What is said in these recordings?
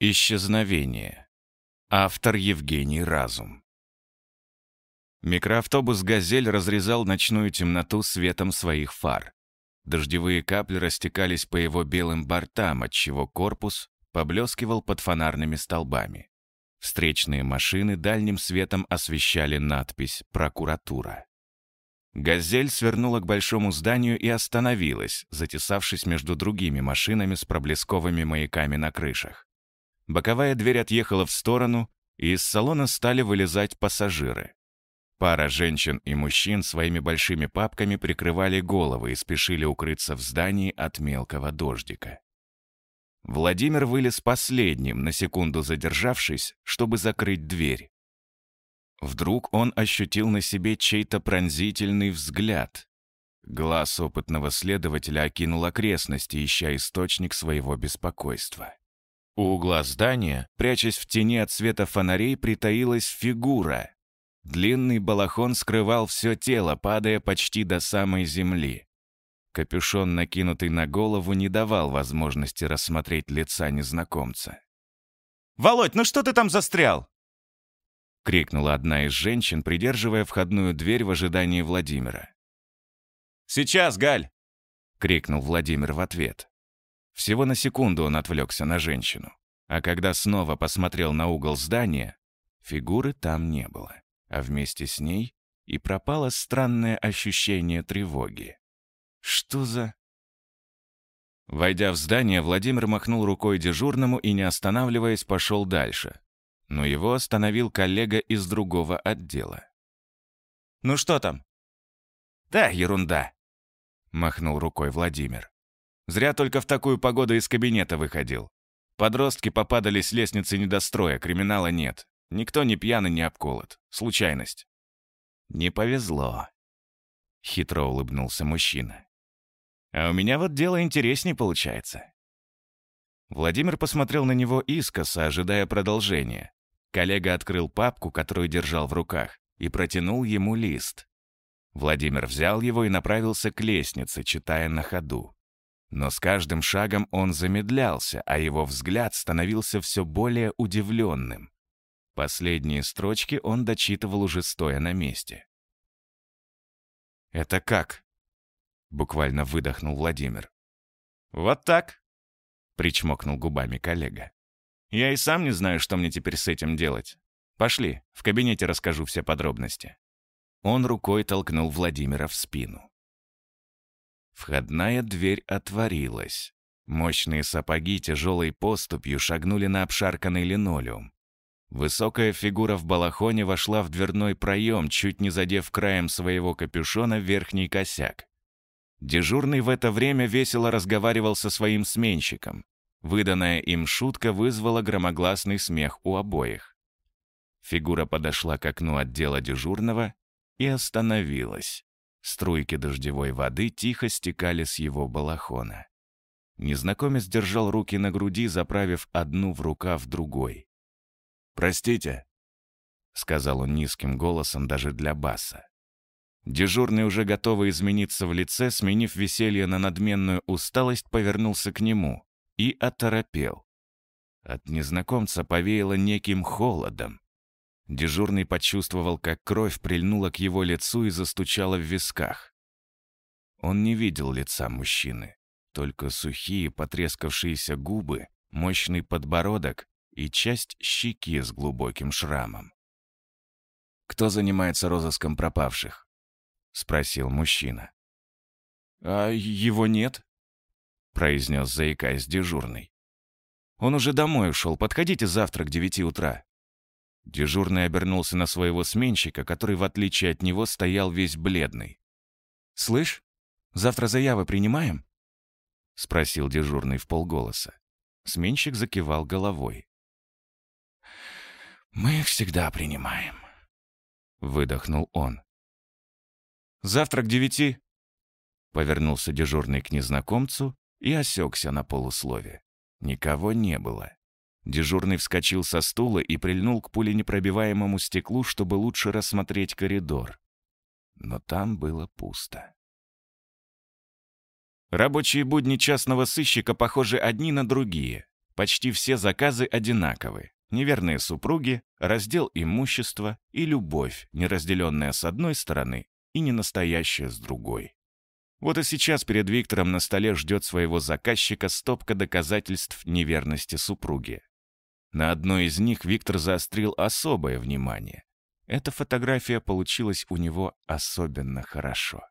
Исчезновение. Автор Евгений Разум. Микроавтобус «Газель» разрезал ночную темноту светом своих фар. Дождевые капли растекались по его белым бортам, отчего корпус поблескивал под фонарными столбами. Встречные машины дальним светом освещали надпись «Прокуратура». «Газель» свернула к большому зданию и остановилась, затесавшись между другими машинами с проблесковыми маяками на крышах. Боковая дверь отъехала в сторону, и из салона стали вылезать пассажиры. Пара женщин и мужчин своими большими папками прикрывали головы и спешили укрыться в здании от мелкого дождика. Владимир вылез последним, на секунду задержавшись, чтобы закрыть дверь. Вдруг он ощутил на себе чей-то пронзительный взгляд. Глаз опытного следователя окинул окрестности, ища источник своего беспокойства. У угла здания, прячась в тени от света фонарей, притаилась фигура. Длинный балахон скрывал все тело, падая почти до самой земли. Капюшон, накинутый на голову, не давал возможности рассмотреть лица незнакомца. «Володь, ну что ты там застрял?» — крикнула одна из женщин, придерживая входную дверь в ожидании Владимира. «Сейчас, Галь!» — крикнул Владимир в ответ. Всего на секунду он отвлекся на женщину. А когда снова посмотрел на угол здания, фигуры там не было. А вместе с ней и пропало странное ощущение тревоги. Что за... Войдя в здание, Владимир махнул рукой дежурному и, не останавливаясь, пошел дальше. Но его остановил коллега из другого отдела. «Ну что там?» «Да, ерунда», — махнул рукой Владимир. Зря только в такую погоду из кабинета выходил. Подростки попадали с лестницы недостроя, криминала нет. Никто не пьяный, не обколот. Случайность. Не повезло. Хитро улыбнулся мужчина. А у меня вот дело интересней получается. Владимир посмотрел на него искоса, ожидая продолжения. Коллега открыл папку, которую держал в руках, и протянул ему лист. Владимир взял его и направился к лестнице, читая на ходу. Но с каждым шагом он замедлялся, а его взгляд становился все более удивленным. Последние строчки он дочитывал уже стоя на месте. «Это как?» — буквально выдохнул Владимир. «Вот так», — причмокнул губами коллега. «Я и сам не знаю, что мне теперь с этим делать. Пошли, в кабинете расскажу все подробности». Он рукой толкнул Владимира в спину. Входная дверь отворилась. Мощные сапоги тяжелой поступью шагнули на обшарканный линолеум. Высокая фигура в балахоне вошла в дверной проем, чуть не задев краем своего капюшона верхний косяк. Дежурный в это время весело разговаривал со своим сменщиком. Выданная им шутка вызвала громогласный смех у обоих. Фигура подошла к окну отдела дежурного и остановилась. Струйки дождевой воды тихо стекали с его балахона. Незнакомец держал руки на груди, заправив одну в рукав другой. «Простите», — сказал он низким голосом даже для баса. Дежурный, уже готовый измениться в лице, сменив веселье на надменную усталость, повернулся к нему и оторопел. От незнакомца повеяло неким холодом. Дежурный почувствовал, как кровь прильнула к его лицу и застучала в висках. Он не видел лица мужчины, только сухие потрескавшиеся губы, мощный подбородок и часть щеки с глубоким шрамом. «Кто занимается розыском пропавших?» — спросил мужчина. «А его нет?» — произнес, заикаясь дежурный. «Он уже домой ушел. Подходите завтра к девяти утра. Дежурный обернулся на своего сменщика, который, в отличие от него, стоял весь бледный. «Слышь, завтра заявы принимаем?» — спросил дежурный в полголоса. Сменщик закивал головой. «Мы их всегда принимаем», — выдохнул он. «Завтра к девяти?» Повернулся дежурный к незнакомцу и осекся на полуслове. Никого не было. Дежурный вскочил со стула и прильнул к пуленепробиваемому стеклу, чтобы лучше рассмотреть коридор. но там было пусто. Рабочие будни частного сыщика похожи одни на другие. Почти все заказы одинаковы. Неверные супруги, раздел имущества и любовь, неразделенная с одной стороны и не настоящая с другой. Вот и сейчас перед Виктором на столе ждет своего заказчика стопка доказательств неверности супруги. На одной из них Виктор заострил особое внимание. Эта фотография получилась у него особенно хорошо.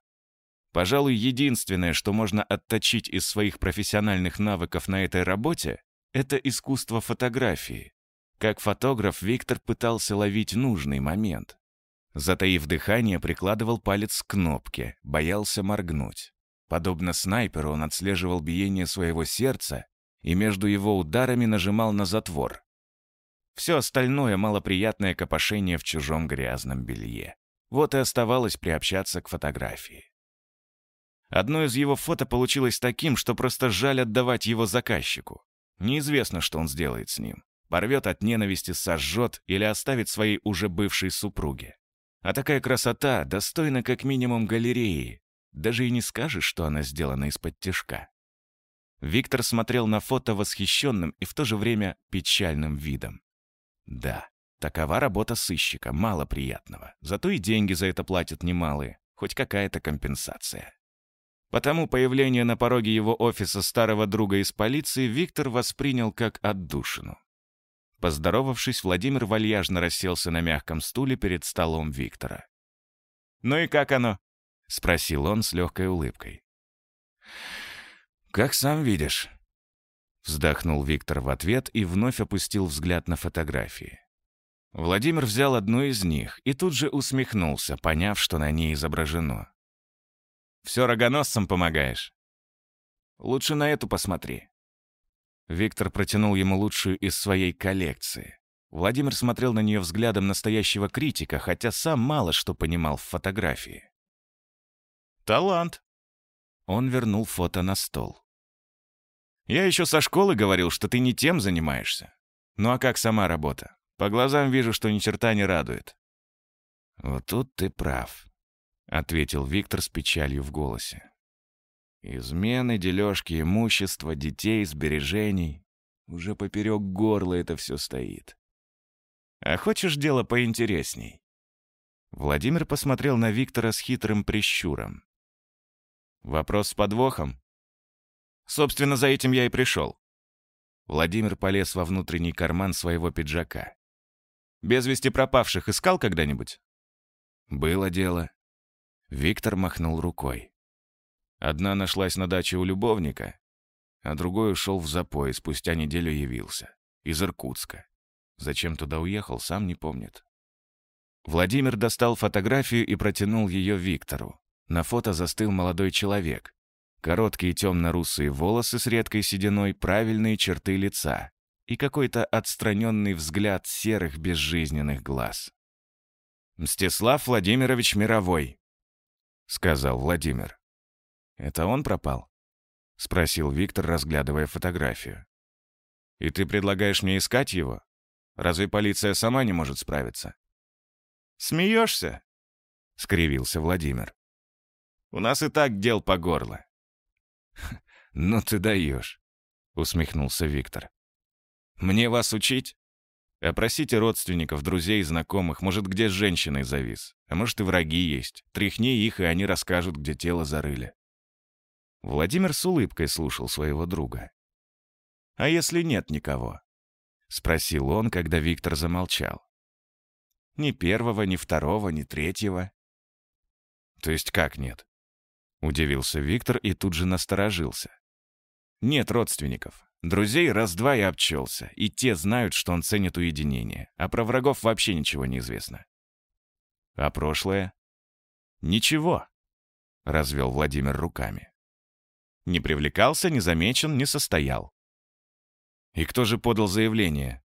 Пожалуй, единственное, что можно отточить из своих профессиональных навыков на этой работе, это искусство фотографии. Как фотограф, Виктор пытался ловить нужный момент. Затаив дыхание, прикладывал палец к кнопке, боялся моргнуть. Подобно снайперу, он отслеживал биение своего сердца и между его ударами нажимал на затвор. Все остальное — малоприятное копошение в чужом грязном белье. Вот и оставалось приобщаться к фотографии. Одно из его фото получилось таким, что просто жаль отдавать его заказчику. Неизвестно, что он сделает с ним. Порвет от ненависти, сожжет или оставит своей уже бывшей супруге. А такая красота достойна как минимум галереи. Даже и не скажешь, что она сделана из-под тяжка. Виктор смотрел на фото восхищенным и в то же время печальным видом. Да, такова работа сыщика, мало приятного. Зато и деньги за это платят немалые, хоть какая-то компенсация. Потому появление на пороге его офиса старого друга из полиции Виктор воспринял как отдушину. Поздоровавшись, Владимир вальяжно расселся на мягком стуле перед столом Виктора. «Ну и как оно?» — спросил он с легкой улыбкой. «Как сам видишь». Вздохнул Виктор в ответ и вновь опустил взгляд на фотографии. Владимир взял одну из них и тут же усмехнулся, поняв, что на ней изображено. Все рогоносцам помогаешь. Лучше на эту посмотри. Виктор протянул ему лучшую из своей коллекции. Владимир смотрел на нее взглядом настоящего критика, хотя сам мало что понимал в фотографии. «Талант!» Он вернул фото на стол. «Я еще со школы говорил, что ты не тем занимаешься. Ну а как сама работа? По глазам вижу, что ни черта не радует». «Вот тут ты прав. — ответил Виктор с печалью в голосе. «Измены, дележки имущества, детей, сбережений. Уже поперек горла это все стоит. А хочешь дело поинтересней?» Владимир посмотрел на Виктора с хитрым прищуром. «Вопрос с подвохом?» «Собственно, за этим я и пришел». Владимир полез во внутренний карман своего пиджака. «Без вести пропавших искал когда-нибудь?» «Было дело», Виктор махнул рукой. Одна нашлась на даче у любовника, а другой ушел в запой, спустя неделю явился. Из Иркутска. Зачем туда уехал, сам не помнит. Владимир достал фотографию и протянул ее Виктору. На фото застыл молодой человек. Короткие темно-русые волосы с редкой сединой, правильные черты лица и какой-то отстраненный взгляд серых безжизненных глаз. «Мстислав Владимирович Мировой», сказал Владимир. «Это он пропал?» — спросил Виктор, разглядывая фотографию. «И ты предлагаешь мне искать его? Разве полиция сама не может справиться?» «Смеешься?» — скривился Владимир. «У нас и так дел по горло». «Ну ты даешь», — усмехнулся Виктор. «Мне вас учить? Опросите родственников, друзей, знакомых, может, где с женщиной завис. А может, и враги есть. Тряхни их, и они расскажут, где тело зарыли. Владимир с улыбкой слушал своего друга. «А если нет никого?» — спросил он, когда Виктор замолчал. «Ни первого, ни второго, ни третьего». «То есть как нет?» — удивился Виктор и тут же насторожился. «Нет родственников. Друзей раз-два и обчелся, и те знают, что он ценит уединение, а про врагов вообще ничего не известно. А прошлое? Ничего, — развел Владимир руками. Не привлекался, не замечен, не состоял. И кто же подал заявление?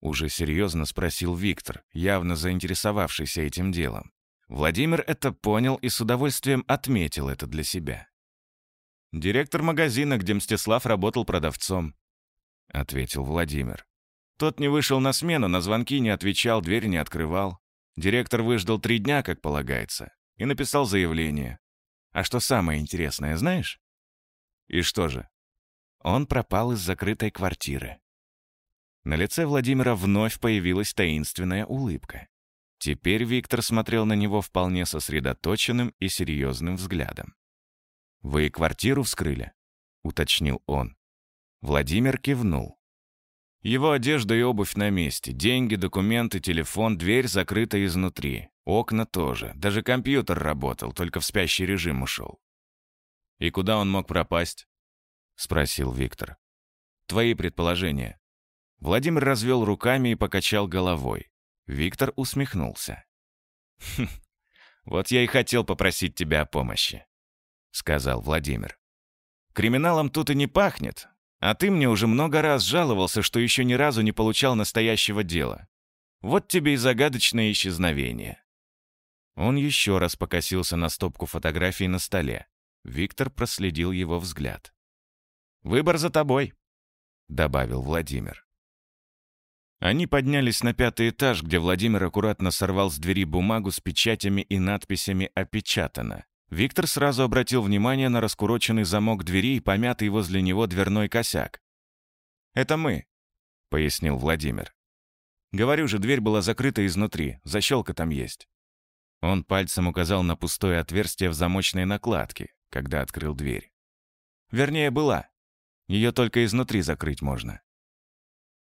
Уже серьезно спросил Виктор, явно заинтересовавшийся этим делом. Владимир это понял и с удовольствием отметил это для себя. «Директор магазина, где Мстислав работал продавцом», — ответил Владимир. Тот не вышел на смену, на звонки не отвечал, дверь не открывал. Директор выждал три дня, как полагается. и написал заявление. А что самое интересное, знаешь? И что же? Он пропал из закрытой квартиры. На лице Владимира вновь появилась таинственная улыбка. Теперь Виктор смотрел на него вполне сосредоточенным и серьезным взглядом. «Вы квартиру вскрыли?» — уточнил он. Владимир кивнул. Его одежда и обувь на месте, деньги, документы, телефон, дверь закрыта изнутри. Окна тоже. Даже компьютер работал, только в спящий режим ушел. «И куда он мог пропасть?» — спросил Виктор. «Твои предположения». Владимир развел руками и покачал головой. Виктор усмехнулся. «Хм, вот я и хотел попросить тебя о помощи», — сказал Владимир. «Криминалом тут и не пахнет, а ты мне уже много раз жаловался, что еще ни разу не получал настоящего дела. Вот тебе и загадочное исчезновение». Он еще раз покосился на стопку фотографий на столе. Виктор проследил его взгляд. «Выбор за тобой», — добавил Владимир. Они поднялись на пятый этаж, где Владимир аккуратно сорвал с двери бумагу с печатями и надписями «Опечатано». Виктор сразу обратил внимание на раскуроченный замок двери и помятый возле него дверной косяк. «Это мы», — пояснил Владимир. «Говорю же, дверь была закрыта изнутри, защелка там есть». Он пальцем указал на пустое отверстие в замочной накладке, когда открыл дверь. Вернее, была. Ее только изнутри закрыть можно.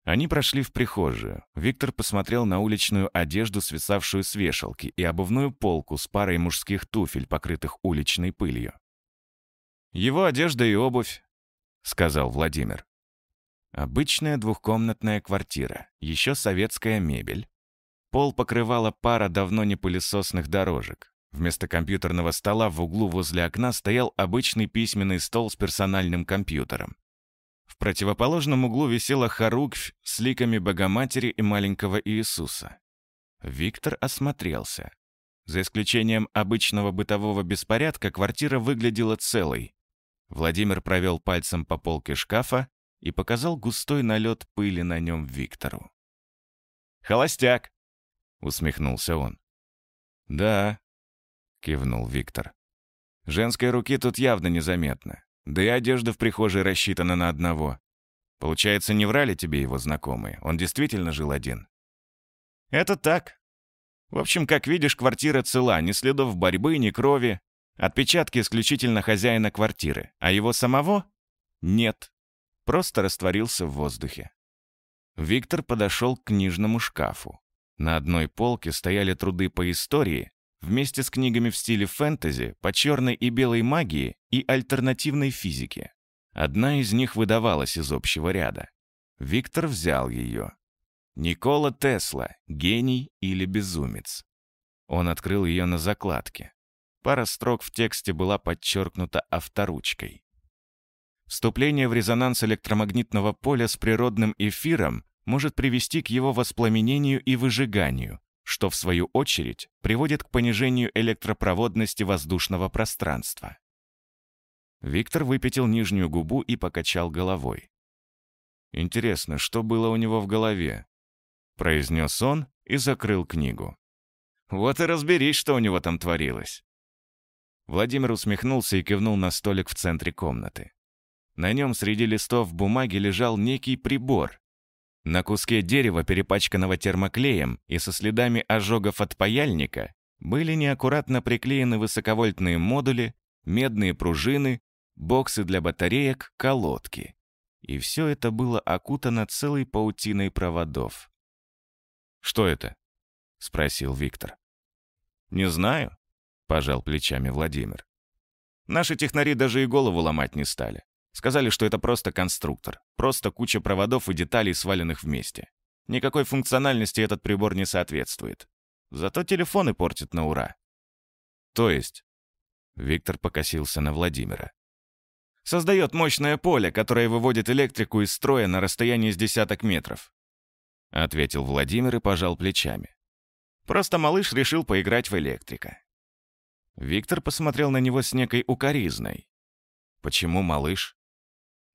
Они прошли в прихожую. Виктор посмотрел на уличную одежду, свисавшую с вешалки, и обувную полку с парой мужских туфель, покрытых уличной пылью. «Его одежда и обувь», — сказал Владимир. Обычная двухкомнатная квартира, еще советская мебель. Пол покрывала пара давно не пылесосных дорожек. Вместо компьютерного стола в углу возле окна стоял обычный письменный стол с персональным компьютером. В противоположном углу висела хоруквь с ликами Богоматери и маленького Иисуса. Виктор осмотрелся. За исключением обычного бытового беспорядка, квартира выглядела целой. Владимир провел пальцем по полке шкафа и показал густой налет пыли на нем Виктору. «Холостяк!» — усмехнулся он. «Да», — кивнул Виктор. «Женской руки тут явно незаметно. Да и одежда в прихожей рассчитана на одного. Получается, не врали тебе его знакомые? Он действительно жил один? Это так. В общем, как видишь, квартира цела, ни следов борьбы, ни крови. Отпечатки исключительно хозяина квартиры, а его самого — нет. Просто растворился в воздухе. Виктор подошел к книжному шкафу. На одной полке стояли труды по истории, вместе с книгами в стиле фэнтези, по черной и белой магии и альтернативной физике. Одна из них выдавалась из общего ряда. Виктор взял ее. Никола Тесла, гений или безумец. Он открыл ее на закладке. Пара строк в тексте была подчеркнута авторучкой. Вступление в резонанс электромагнитного поля с природным эфиром может привести к его воспламенению и выжиганию, что, в свою очередь, приводит к понижению электропроводности воздушного пространства. Виктор выпятил нижнюю губу и покачал головой. «Интересно, что было у него в голове?» произнес он и закрыл книгу. «Вот и разберись, что у него там творилось». Владимир усмехнулся и кивнул на столик в центре комнаты. На нем среди листов бумаги лежал некий прибор, на куске дерева, перепачканного термоклеем и со следами ожогов от паяльника, были неаккуратно приклеены высоковольтные модули, медные пружины, боксы для батареек, колодки. И все это было окутано целой паутиной проводов. «Что это?» — спросил Виктор. «Не знаю», — пожал плечами Владимир. «Наши технари даже и голову ломать не стали. Сказали, что это просто конструктор, просто куча проводов и деталей, сваленных вместе. Никакой функциональности этот прибор не соответствует. Зато телефоны портит на ура. То есть? Виктор покосился на Владимира. Создает мощное поле, которое выводит электрику из строя на расстоянии с десяток метров. Ответил Владимир и пожал плечами. Просто малыш решил поиграть в электрика. Виктор посмотрел на него с некой укоризной. Почему малыш?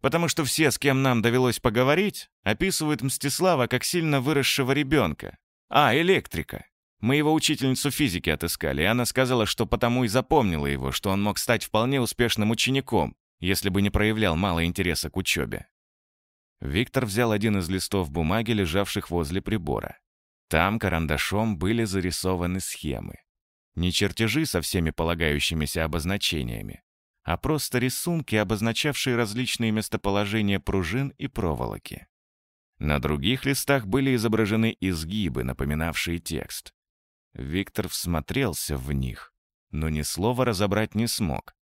Потому что все, с кем нам довелось поговорить, описывают Мстислава как сильно выросшего ребенка. А, электрика. Мы его учительницу физики отыскали, и она сказала, что потому и запомнила его, что он мог стать вполне успешным учеником, если бы не проявлял мало интереса к учебе. Виктор взял один из листов бумаги, лежавших возле прибора. Там карандашом были зарисованы схемы. Не чертежи со всеми полагающимися обозначениями, а просто рисунки, обозначавшие различные местоположения пружин и проволоки. На других листах были изображены изгибы, напоминавшие текст. Виктор всмотрелся в них, но ни слова разобрать не смог.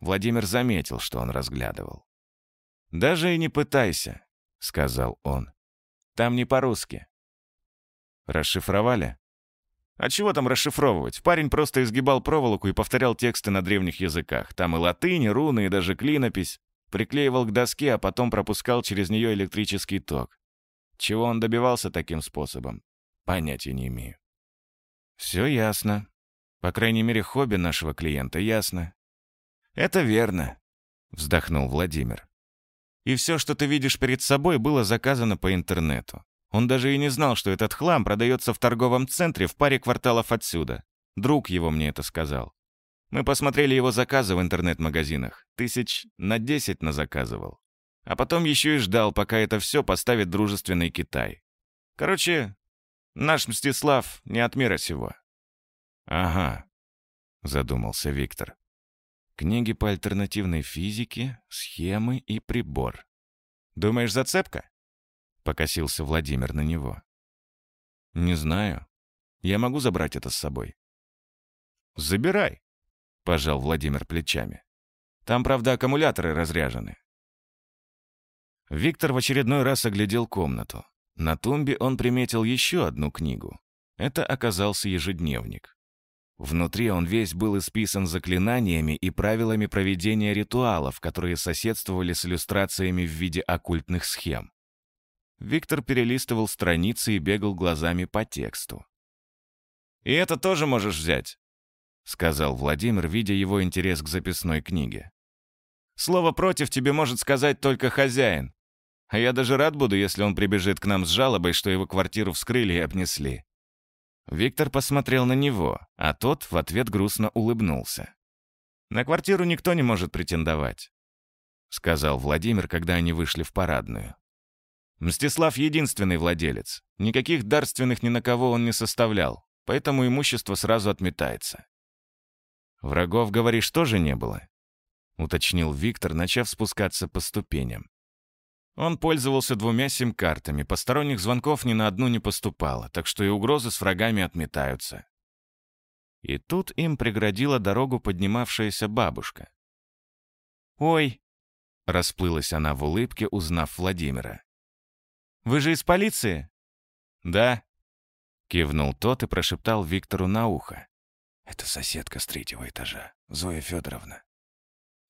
Владимир заметил, что он разглядывал. «Даже и не пытайся», — сказал он. «Там не по-русски». «Расшифровали?» «А чего там расшифровывать? Парень просто изгибал проволоку и повторял тексты на древних языках. Там и латынь, и руны, и даже клинопись. Приклеивал к доске, а потом пропускал через нее электрический ток. Чего он добивался таким способом? Понятия не имею. Все ясно. По крайней мере, хобби нашего клиента ясно. Это верно, вздохнул Владимир. И все, что ты видишь перед собой, было заказано по интернету. Он даже и не знал, что этот хлам продается в торговом центре в паре кварталов отсюда. Друг его мне это сказал. Мы посмотрели его заказы в интернет-магазинах. Тысяч на десять назаказывал. А потом еще и ждал, пока это все поставит дружественный Китай. Короче, наш Мстислав не от мира сего. «Ага», — задумался Виктор. «Книги по альтернативной физике, схемы и прибор. Думаешь, зацепка?» Покосился Владимир на него. «Не знаю. Я могу забрать это с собой». «Забирай», — пожал Владимир плечами. «Там, правда, аккумуляторы разряжены. Виктор в очередной раз оглядел комнату. На тумбе он приметил еще одну книгу. Это оказался ежедневник. Внутри он весь был исписан заклинаниями и правилами проведения ритуалов, которые соседствовали с иллюстрациями в виде оккультных схем. Виктор перелистывал страницы и бегал глазами по тексту. «И это тоже можешь взять», — сказал Владимир, видя его интерес к записной книге. «Слово «против» тебе может сказать только хозяин. А я даже рад буду, если он прибежит к нам с жалобой, что его квартиру вскрыли и обнесли». Виктор посмотрел на него, а тот в ответ грустно улыбнулся. «На квартиру никто не может претендовать», — сказал Владимир, когда они вышли в парадную. «Мстислав — единственный владелец. Никаких дарственных ни на кого он не составлял, поэтому имущество сразу отметается». «Врагов, говоришь, тоже не было?» — уточнил Виктор, начав спускаться по ступеням. Он пользовался двумя сим-картами, посторонних звонков ни на одну не поступало, так что и угрозы с врагами отметаются. И тут им преградила дорогу поднимавшаяся бабушка. «Ой!» — расплылась она в улыбке, узнав Владимира. «Вы же из полиции?» «Да», — кивнул тот и прошептал Виктору на ухо. «Это соседка с третьего этажа, Зоя Федоровна».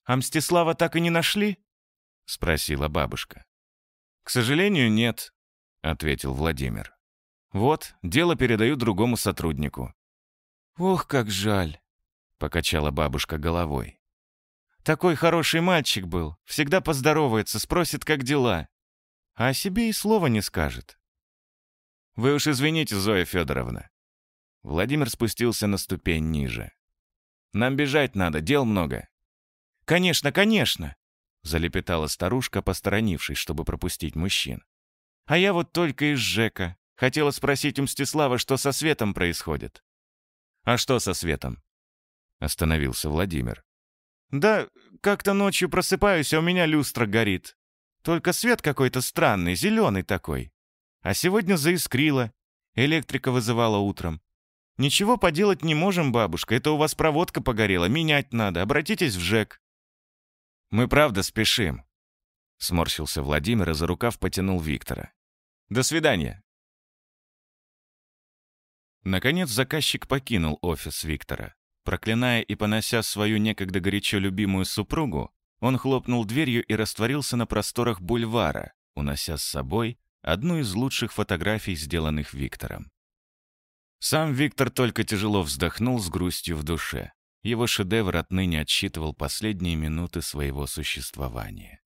«А Мстислава так и не нашли?» — спросила бабушка. «К сожалению, нет», — ответил Владимир. «Вот, дело передаю другому сотруднику». «Ох, как жаль», — покачала бабушка головой. «Такой хороший мальчик был, всегда поздоровается, спросит, как дела. А о себе и слова не скажет». «Вы уж извините, Зоя Федоровна». Владимир спустился на ступень ниже. «Нам бежать надо, дел много». «Конечно, конечно!» залепетала старушка, посторонившись, чтобы пропустить мужчин. «А я вот только из ЖЭКа. Хотела спросить у Мстислава, что со светом происходит». «А что со светом?» Остановился Владимир. «Да как-то ночью просыпаюсь, а у меня люстра горит. Только свет какой-то странный, зеленый такой. А сегодня заискрило. Электрика вызывала утром. «Ничего поделать не можем, бабушка, это у вас проводка погорела, менять надо, обратитесь в ЖЭК». Мы правда спешим. Сморщился Владимир и за рукав потянул Виктора. До свидания. Наконец заказчик покинул офис Виктора. Проклиная и понося свою некогда горячо любимую супругу, он хлопнул дверью и растворился на просторах бульвара, унося с собой одну из лучших фотографий, сделанных Виктором. Сам Виктор только тяжело вздохнул с грустью в душе. Его шедевр отныне отсчитывал последние минуты своего существования.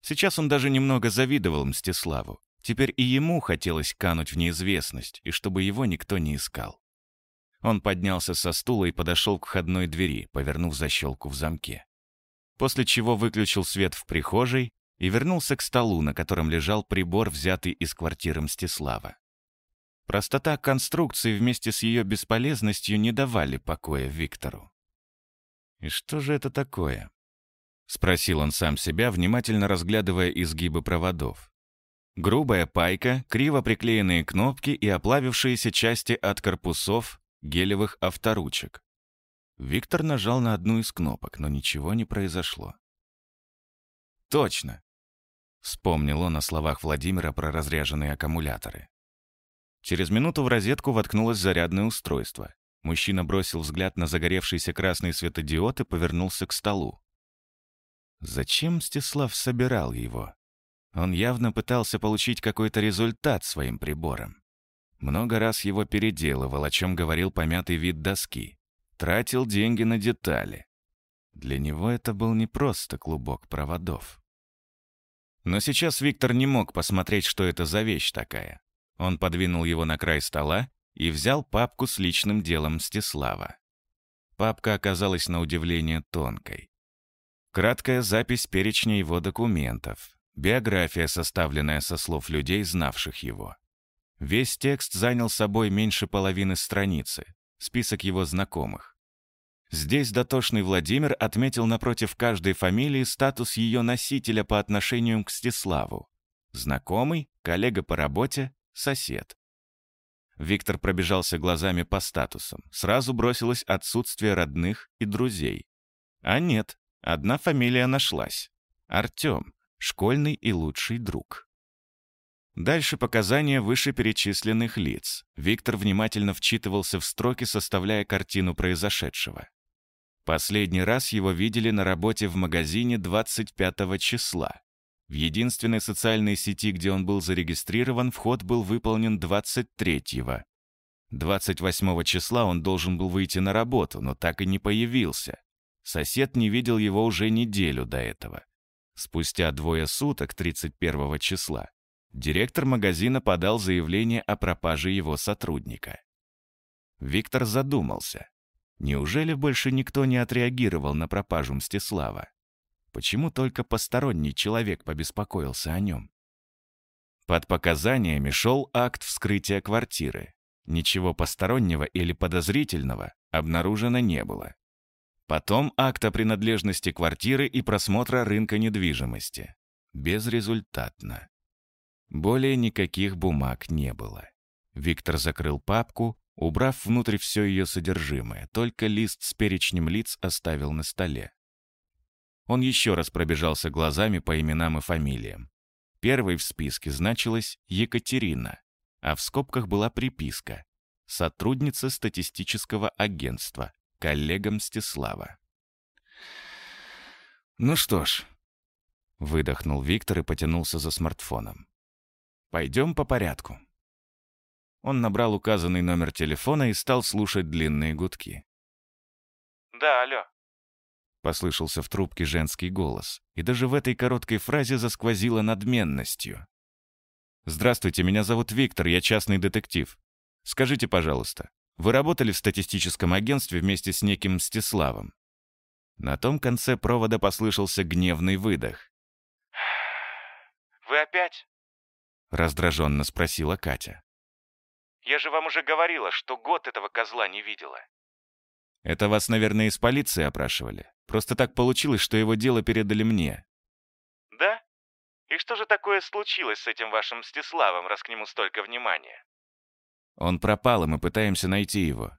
Сейчас он даже немного завидовал Мстиславу. Теперь и ему хотелось кануть в неизвестность, и чтобы его никто не искал. Он поднялся со стула и подошел к входной двери, повернув защелку в замке. После чего выключил свет в прихожей и вернулся к столу, на котором лежал прибор, взятый из квартиры Мстислава. Простота конструкции вместе с ее бесполезностью не давали покоя Виктору. «И что же это такое?» — спросил он сам себя, внимательно разглядывая изгибы проводов. Грубая пайка, криво приклеенные кнопки и оплавившиеся части от корпусов гелевых авторучек. Виктор нажал на одну из кнопок, но ничего не произошло. «Точно!» — вспомнил он о словах Владимира про разряженные аккумуляторы. Через минуту в розетку воткнулось зарядное устройство. Мужчина бросил взгляд на загоревшийся красный светодиод и повернулся к столу. Зачем Мстислав собирал его? Он явно пытался получить какой-то результат своим прибором. Много раз его переделывал, о чем говорил помятый вид доски. Тратил деньги на детали. Для него это был не просто клубок проводов. Но сейчас Виктор не мог посмотреть, что это за вещь такая. Он подвинул его на край стола и взял папку с личным делом Мстислава. Папка оказалась на удивление тонкой. Краткая запись перечня его документов, биография, составленная со слов людей, знавших его. Весь текст занял собой меньше половины страницы, список его знакомых. Здесь дотошный Владимир отметил напротив каждой фамилии статус ее носителя по отношению к Стиславу. Знакомый, коллега по работе, сосед. Виктор пробежался глазами по статусам. Сразу бросилось отсутствие родных и друзей. А нет, одна фамилия нашлась. Артем, школьный и лучший друг. Дальше показания вышеперечисленных лиц. Виктор внимательно вчитывался в строки, составляя картину произошедшего. Последний раз его видели на работе в магазине 25 числа. В единственной социальной сети, где он был зарегистрирован, вход был выполнен 23-го. 28 числа он должен был выйти на работу, но так и не появился. Сосед не видел его уже неделю до этого. Спустя двое суток, 31 числа, директор магазина подал заявление о пропаже его сотрудника. Виктор задумался. Неужели больше никто не отреагировал на пропажу Мстислава? Почему только посторонний человек побеспокоился о нем? Под показаниями шел акт вскрытия квартиры. Ничего постороннего или подозрительного обнаружено не было. Потом акт о принадлежности квартиры и просмотра рынка недвижимости. Безрезультатно. Более никаких бумаг не было. Виктор закрыл папку, убрав внутрь все ее содержимое, только лист с перечнем лиц оставил на столе. Он еще раз пробежался глазами по именам и фамилиям. Первой в списке значилась Екатерина, а в скобках была приписка «Сотрудница статистического агентства, коллега Мстислава». «Ну что ж», — выдохнул Виктор и потянулся за смартфоном. «Пойдем по порядку». Он набрал указанный номер телефона и стал слушать длинные гудки. «Да, алло», Послышался в трубке женский голос, и даже в этой короткой фразе засквозило надменностью. «Здравствуйте, меня зовут Виктор, я частный детектив. Скажите, пожалуйста, вы работали в статистическом агентстве вместе с неким Мстиславом?» На том конце провода послышался гневный выдох. «Вы опять?» — раздраженно спросила Катя. «Я же вам уже говорила, что год этого козла не видела». «Это вас, наверное, из полиции опрашивали?» Просто так получилось, что его дело передали мне». «Да? И что же такое случилось с этим вашим Мстиславом, раз к нему столько внимания?» «Он пропал, и мы пытаемся найти его».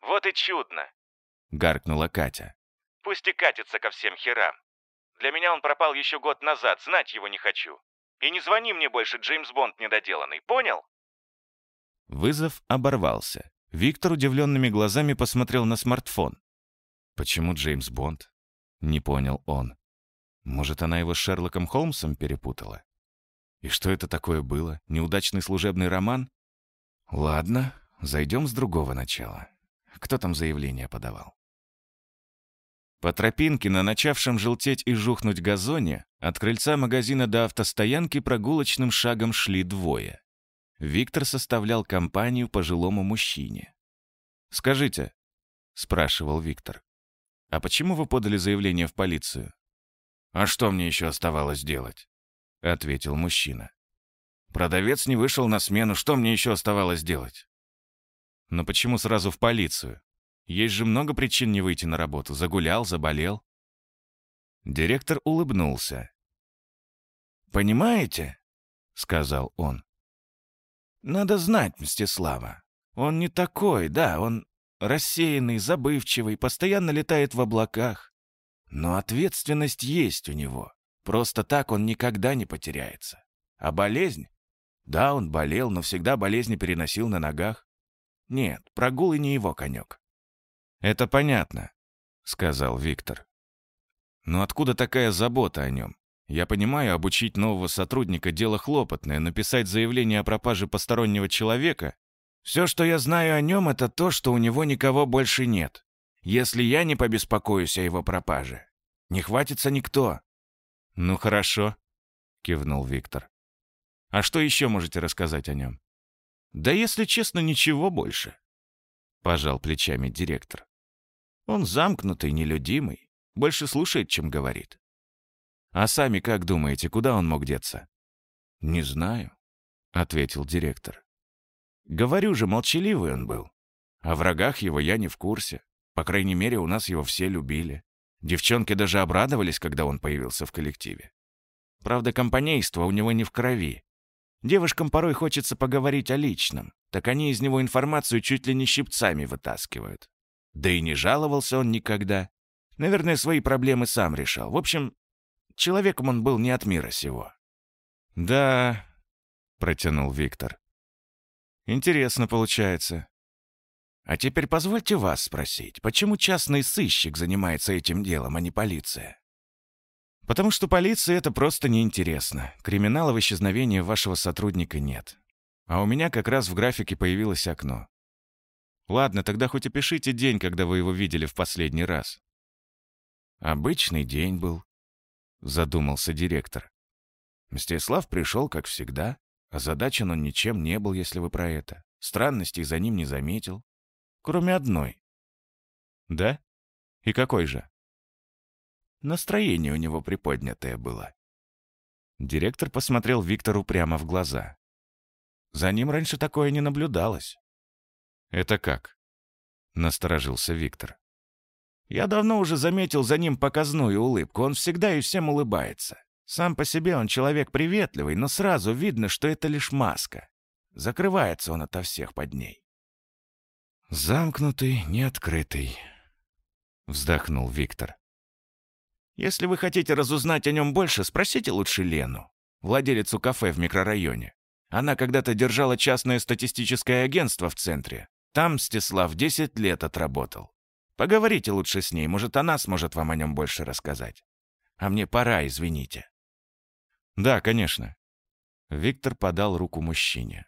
«Вот и чудно!» — гаркнула Катя. «Пусть и катится ко всем херам. Для меня он пропал еще год назад, знать его не хочу. И не звони мне больше, Джеймс Бонд недоделанный, понял?» Вызов оборвался. Виктор удивленными глазами посмотрел на смартфон. Почему Джеймс Бонд? Не понял он. Может, она его с Шерлоком Холмсом перепутала? И что это такое было? Неудачный служебный роман? Ладно, зайдем с другого начала. Кто там заявление подавал? По тропинке на начавшем желтеть и жухнуть газоне от крыльца магазина до автостоянки прогулочным шагом шли двое. Виктор составлял компанию пожилому мужчине. «Скажите», — спрашивал Виктор, «а почему вы подали заявление в полицию?» «А что мне еще оставалось делать?» — ответил мужчина. «Продавец не вышел на смену, что мне еще оставалось делать?» «Но почему сразу в полицию? Есть же много причин не выйти на работу. Загулял, заболел». Директор улыбнулся. «Понимаете?» — сказал он. «Надо знать Мстислава. Он не такой, да, он рассеянный, забывчивый, постоянно летает в облаках. Но ответственность есть у него. Просто так он никогда не потеряется. А болезнь? Да, он болел, но всегда болезни переносил на ногах. Нет, прогулы не его конек. «Это понятно», — сказал Виктор. «Но откуда такая забота о нем? Я понимаю, обучить нового сотрудника — дело хлопотное, написать заявление о пропаже постороннего человека все, что я знаю о нем, это то, что у него никого больше нет. Если я не побеспокоюсь о его пропаже, не хватится никто». «Ну хорошо», — кивнул Виктор. «А что еще можете рассказать о нем?» «Да если честно, ничего больше», — пожал плечами директор. «Он замкнутый, нелюдимый, больше слушает, чем говорит». «А сами как думаете, куда он мог деться?» «Не знаю», — ответил директор. Говорю же, молчаливый он был. О врагах его я не в курсе. По крайней мере, у нас его все любили. Девчонки даже обрадовались, когда он появился в коллективе. Правда, компанейство у него не в крови. Девушкам порой хочется поговорить о личном, так они из него информацию чуть ли не щипцами вытаскивают. Да и не жаловался он никогда. Наверное, свои проблемы сам решал. В общем, человеком он был не от мира сего. «Да», — протянул Виктор. Интересно получается. А теперь позвольте вас спросить, почему частный сыщик занимается этим делом, а не полиция? Потому что полиции это просто неинтересно. Криминала в исчезновении вашего сотрудника нет. А у меня как раз в графике появилось окно. Ладно, тогда хоть опишите день, когда вы его видели в последний раз. Обычный день был, задумался директор. Мстислав пришел, как всегда, Озадачен он ничем не был, если вы про это. Странностей за ним не заметил. Кроме одной. Да? И какой же? Настроение у него приподнятое было. Директор посмотрел Виктору прямо в глаза. За ним раньше такое не наблюдалось. «Это как?» — насторожился Виктор. «Я давно уже заметил за ним показную улыбку. Он всегда и всем улыбается. Сам по себе он человек приветливый, но сразу видно, что это лишь маска. Закрывается он ото всех под ней. «Замкнутый, неоткрытый», — вздохнул Виктор. «Если вы хотите разузнать о нем больше, спросите лучше Лену, владелицу кафе в микрорайоне. Она когда-то держала частное статистическое агентство в центре. Там Стеслав 10 лет отработал. Поговорите лучше с ней, может, она сможет вам о нем больше рассказать. А мне пора, извините». «Да, конечно». Виктор подал руку мужчине.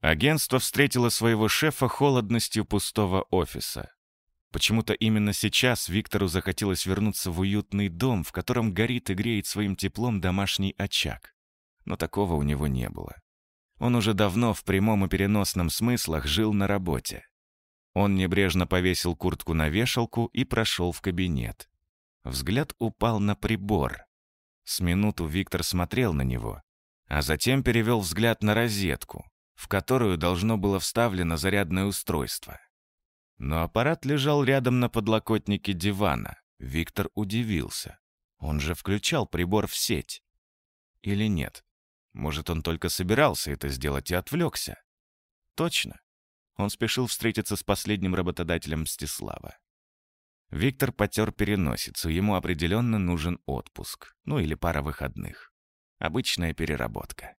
Агентство встретило своего шефа холодностью пустого офиса. Почему-то именно сейчас Виктору захотелось вернуться в уютный дом, в котором горит и греет своим теплом домашний очаг. Но такого у него не было. Он уже давно в прямом и переносном смыслах жил на работе. Он небрежно повесил куртку на вешалку и прошел в кабинет. Взгляд упал на прибор. С минуту Виктор смотрел на него, а затем перевел взгляд на розетку, в которую должно было вставлено зарядное устройство. Но аппарат лежал рядом на подлокотнике дивана. Виктор удивился. Он же включал прибор в сеть. Или нет? Может, он только собирался это сделать и отвлекся? Точно. Он спешил встретиться с последним работодателем Мстислава. Виктор потер переносицу, ему определенно нужен отпуск, ну или пара выходных. Обычная переработка.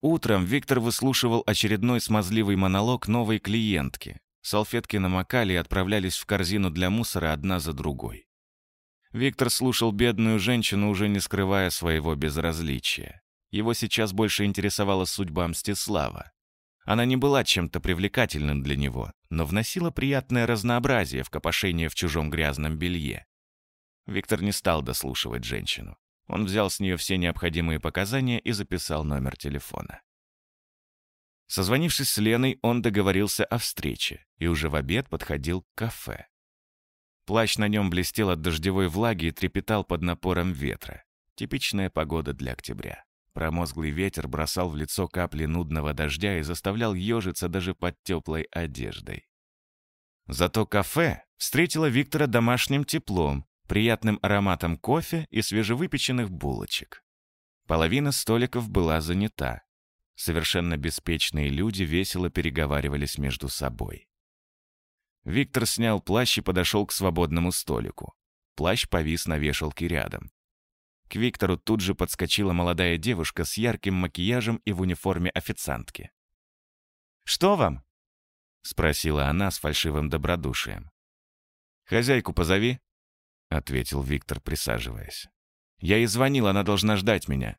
Утром Виктор выслушивал очередной смазливый монолог новой клиентки. Салфетки намокали и отправлялись в корзину для мусора одна за другой. Виктор слушал бедную женщину, уже не скрывая своего безразличия. Его сейчас больше интересовала судьба Мстислава. Она не была чем-то привлекательным для него, но вносила приятное разнообразие в копошение в чужом грязном белье. Виктор не стал дослушивать женщину. Он взял с нее все необходимые показания и записал номер телефона. Созвонившись с Леной, он договорился о встрече и уже в обед подходил к кафе. Плащ на нем блестел от дождевой влаги и трепетал под напором ветра. Типичная погода для октября. Промозглый ветер бросал в лицо капли нудного дождя и заставлял ежиться даже под теплой одеждой. Зато кафе встретило Виктора домашним теплом, приятным ароматом кофе и свежевыпеченных булочек. Половина столиков была занята. Совершенно беспечные люди весело переговаривались между собой. Виктор снял плащ и подошел к свободному столику. Плащ повис на вешалке рядом. К Виктору тут же подскочила молодая девушка с ярким макияжем и в униформе официантки. «Что вам?» — спросила она с фальшивым добродушием. «Хозяйку позови», — ответил Виктор, присаживаясь. «Я ей звонил, она должна ждать меня».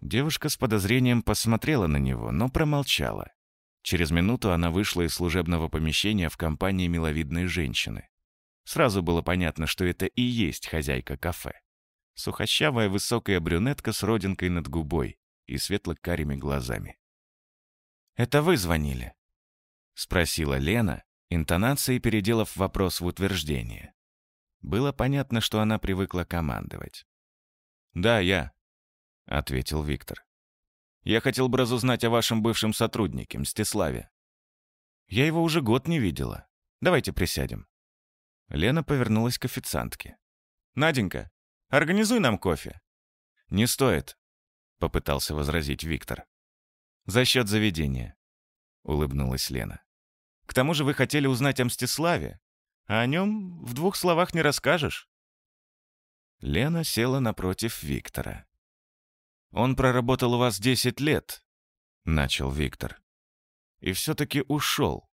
Девушка с подозрением посмотрела на него, но промолчала. Через минуту она вышла из служебного помещения в компании миловидной женщины. Сразу было понятно, что это и есть хозяйка кафе. Сухощавая высокая брюнетка с родинкой над губой и светло-карими глазами. «Это вы звонили?» — спросила Лена, интонацией переделав вопрос в утверждение. Было понятно, что она привыкла командовать. «Да, я», — ответил Виктор. «Я хотел бы разузнать о вашем бывшем сотруднике, Мстиславе. Я его уже год не видела. Давайте присядем». Лена повернулась к официантке. «Наденька, организуй нам кофе». «Не стоит», — попытался возразить Виктор. «За счет заведения», — улыбнулась Лена. «К тому же вы хотели узнать о Мстиславе, а о нем в двух словах не расскажешь». Лена села напротив Виктора. «Он проработал у вас 10 лет», — начал Виктор. «И все-таки ушел.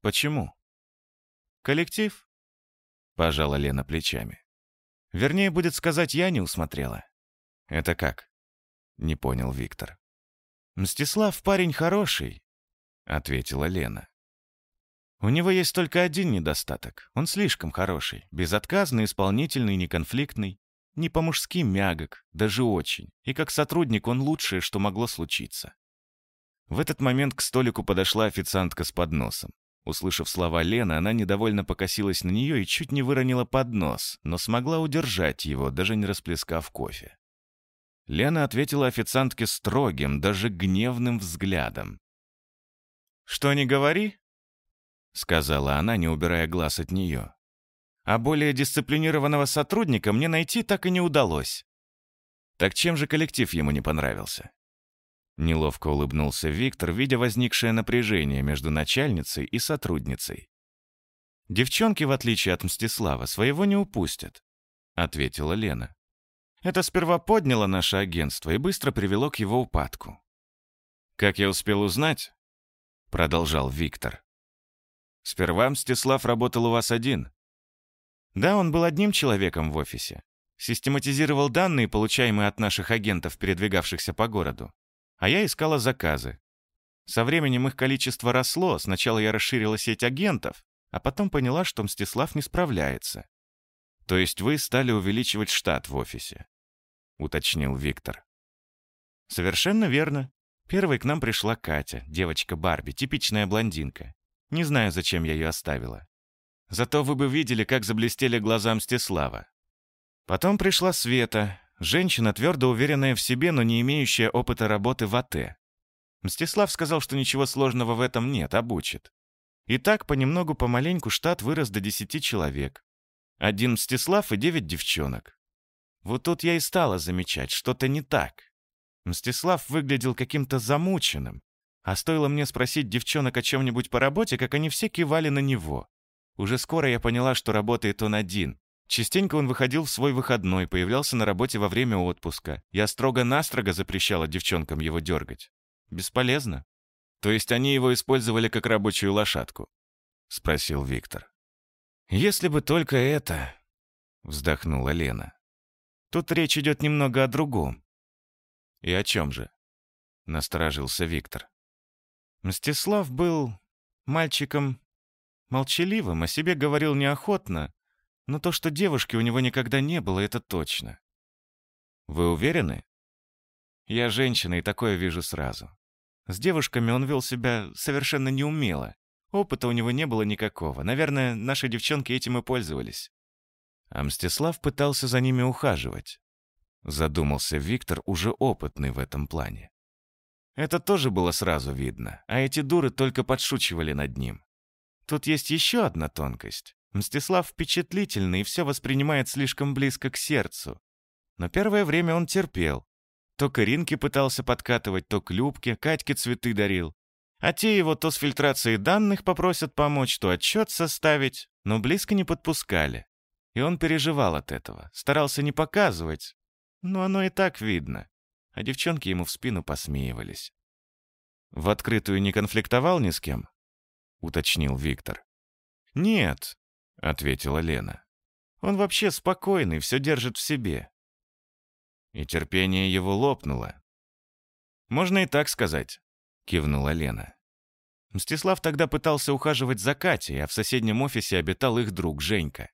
Почему?» «Коллектив?» — пожала Лена плечами. «Вернее, будет сказать, я не усмотрела». «Это как?» — не понял Виктор. «Мстислав парень хороший», — ответила Лена. «У него есть только один недостаток. Он слишком хороший, безотказный, исполнительный, неконфликтный. Не по-мужски мягок, даже очень. И как сотрудник он лучшее, что могло случиться. В этот момент к столику подошла официантка с подносом. Услышав слова Лены, она недовольно покосилась на нее и чуть не выронила поднос, но смогла удержать его, даже не расплескав кофе. Лена ответила официантке строгим, даже гневным взглядом. «Что не говори?» — сказала она, не убирая глаз от нее а более дисциплинированного сотрудника мне найти так и не удалось. Так чем же коллектив ему не понравился? Неловко улыбнулся Виктор, видя возникшее напряжение между начальницей и сотрудницей. «Девчонки, в отличие от Мстислава, своего не упустят», — ответила Лена. «Это сперва подняло наше агентство и быстро привело к его упадку». «Как я успел узнать?» — продолжал Виктор. «Сперва Мстислав работал у вас один, да, он был одним человеком в офисе. Систематизировал данные, получаемые от наших агентов, передвигавшихся по городу. А я искала заказы. Со временем их количество росло. Сначала я расширила сеть агентов, а потом поняла, что Мстислав не справляется. То есть вы стали увеличивать штат в офисе, уточнил Виктор. Совершенно верно. Первой к нам пришла Катя, девочка Барби, типичная блондинка. Не знаю, зачем я ее оставила. Зато вы бы видели, как заблестели глаза Мстислава. Потом пришла Света, женщина, твердо уверенная в себе, но не имеющая опыта работы в АТ. Мстислав сказал, что ничего сложного в этом нет, обучит. И так понемногу помаленьку штат вырос до десяти человек. Один Мстислав и девять девчонок. Вот тут я и стала замечать, что-то не так. Мстислав выглядел каким-то замученным, а стоило мне спросить девчонок о чем-нибудь по работе, как они все кивали на него. Уже скоро я поняла, что работает он один. Частенько он выходил в свой выходной, появлялся на работе во время отпуска. Я строго-настрого запрещала девчонкам его дергать. Бесполезно. То есть они его использовали как рабочую лошадку? Спросил Виктор. Если бы только это... Вздохнула Лена. Тут речь идет немного о другом. И о чем же? Насторожился Виктор. Мстислав был мальчиком Молчаливым, о себе говорил неохотно, но то, что девушки у него никогда не было, это точно. Вы уверены? Я женщина и такое вижу сразу. С девушками он вел себя совершенно неумело. Опыта у него не было никакого. Наверное, наши девчонки этим и пользовались. А Мстислав пытался за ними ухаживать. Задумался Виктор, уже опытный в этом плане. Это тоже было сразу видно, а эти дуры только подшучивали над ним. Тут есть еще одна тонкость. Мстислав впечатлительный и все воспринимает слишком близко к сердцу. Но первое время он терпел. То к Иринке пытался подкатывать, то к Любке, Катьке цветы дарил. А те его то с фильтрацией данных попросят помочь, то отчет составить, но близко не подпускали. И он переживал от этого, старался не показывать. Но оно и так видно а девчонки ему в спину посмеивались. «В открытую не конфликтовал ни с кем?» — уточнил Виктор. «Нет», — ответила Лена. «Он вообще спокойный, все держит в себе». И терпение его лопнуло. «Можно и так сказать», — кивнула Лена. Мстислав тогда пытался ухаживать за Катей, а в соседнем офисе обитал их друг Женька.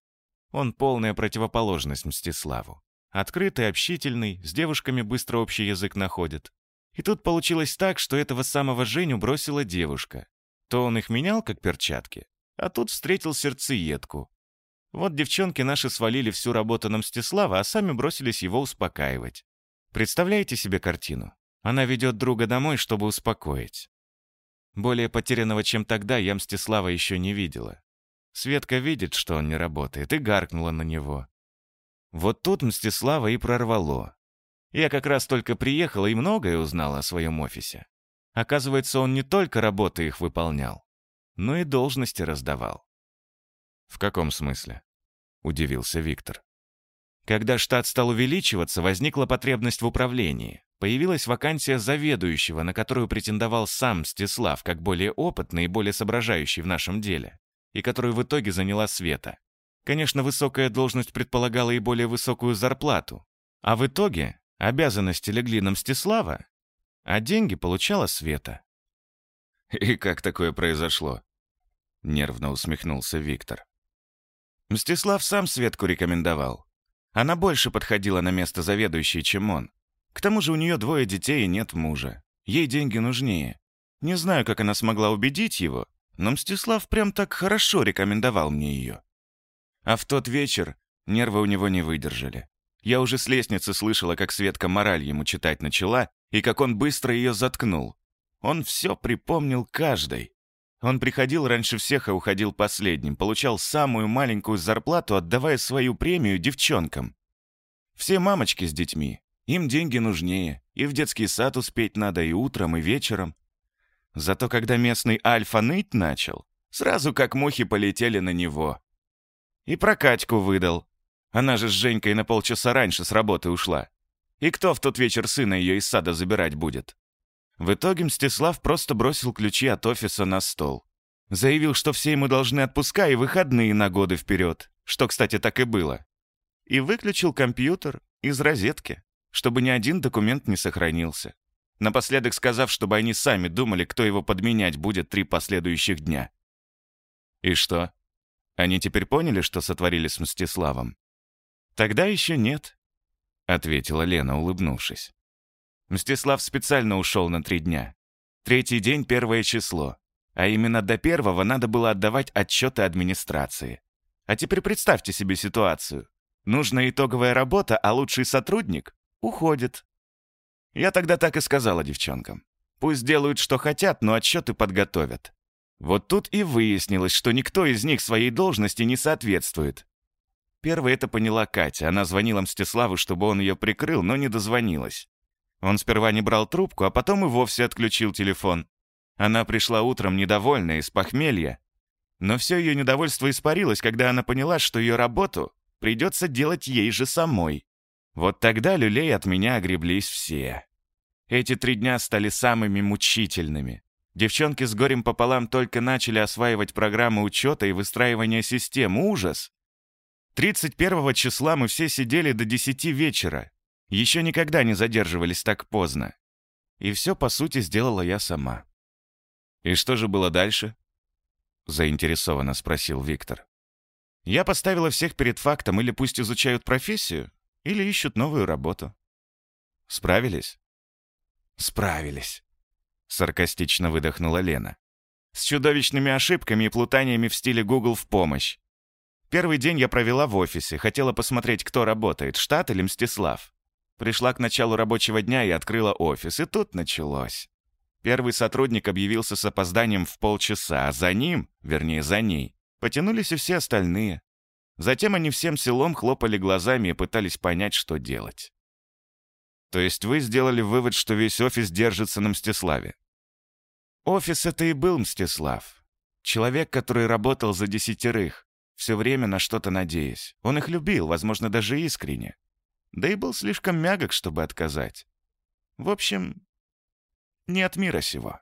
Он полная противоположность Мстиславу. Открытый, общительный, с девушками быстро общий язык находит. И тут получилось так, что этого самого Женю бросила девушка. То он их менял, как перчатки, а тут встретил сердцеедку. Вот девчонки наши свалили всю работу на Мстислава, а сами бросились его успокаивать. Представляете себе картину? Она ведет друга домой, чтобы успокоить. Более потерянного, чем тогда, я Мстислава еще не видела. Светка видит, что он не работает, и гаркнула на него. Вот тут Мстислава и прорвало. Я как раз только приехала и многое узнала о своем офисе. Оказывается, он не только работы их выполнял, но и должности раздавал. «В каком смысле?» — удивился Виктор. Когда штат стал увеличиваться, возникла потребность в управлении. Появилась вакансия заведующего, на которую претендовал сам Мстислав, как более опытный и более соображающий в нашем деле, и которую в итоге заняла Света. Конечно, высокая должность предполагала и более высокую зарплату. А в итоге обязанности легли на Мстислава, а деньги получала Света. «И как такое произошло?» — нервно усмехнулся Виктор. Мстислав сам Светку рекомендовал. Она больше подходила на место заведующей, чем он. К тому же у нее двое детей и нет мужа. Ей деньги нужнее. Не знаю, как она смогла убедить его, но Мстислав прям так хорошо рекомендовал мне ее. А в тот вечер нервы у него не выдержали. Я уже с лестницы слышала, как Светка мораль ему читать начала, и как он быстро ее заткнул. Он все припомнил каждой. Он приходил раньше всех, а уходил последним, получал самую маленькую зарплату, отдавая свою премию девчонкам. Все мамочки с детьми. Им деньги нужнее. И в детский сад успеть надо и утром, и вечером. Зато когда местный Альфа ныть начал, сразу как мухи полетели на него. И про Катьку выдал. Она же с Женькой на полчаса раньше с работы ушла. И кто в тот вечер сына ее из сада забирать будет? В итоге Мстислав просто бросил ключи от офиса на стол. Заявил, что все ему должны отпуска и выходные на годы вперед, что, кстати, так и было. И выключил компьютер из розетки, чтобы ни один документ не сохранился. Напоследок сказав, чтобы они сами думали, кто его подменять будет три последующих дня. И что? Они теперь поняли, что сотворили с Мстиславом? Тогда еще нет, — ответила Лена, улыбнувшись. Мстислав специально ушел на три дня. Третий день — первое число. А именно до первого надо было отдавать отчеты администрации. А теперь представьте себе ситуацию. Нужна итоговая работа, а лучший сотрудник уходит. Я тогда так и сказала девчонкам. Пусть делают, что хотят, но отчеты подготовят. Вот тут и выяснилось, что никто из них своей должности не соответствует. Первой это поняла Катя. Она звонила Мстиславу, чтобы он ее прикрыл, но не дозвонилась. Он сперва не брал трубку, а потом и вовсе отключил телефон. Она пришла утром недовольная, из похмелья. Но все ее недовольство испарилось, когда она поняла, что ее работу придется делать ей же самой. Вот тогда люлей от меня огреблись все. Эти три дня стали самыми мучительными. Девчонки с горем пополам только начали осваивать программы учета и выстраивания систем. Ужас! 31 числа мы все сидели до 10 вечера. Еще никогда не задерживались так поздно. И все, по сути, сделала я сама. «И что же было дальше?» Заинтересованно спросил Виктор. «Я поставила всех перед фактом, или пусть изучают профессию, или ищут новую работу». «Справились?» «Справились», саркастично выдохнула Лена. С чудовищными ошибками и плутаниями в стиле Google в помощь. Первый день я провела в офисе, хотела посмотреть, кто работает, штат или Мстислав. Пришла к началу рабочего дня и открыла офис, и тут началось. Первый сотрудник объявился с опозданием в полчаса, а за ним, вернее, за ней, потянулись и все остальные. Затем они всем селом хлопали глазами и пытались понять, что делать. То есть вы сделали вывод, что весь офис держится на Мстиславе? Офис это и был Мстислав. Человек, который работал за десятерых, все время на что-то надеясь. Он их любил, возможно, даже искренне. Да и был слишком мягок, чтобы отказать. В общем, не от мира сего.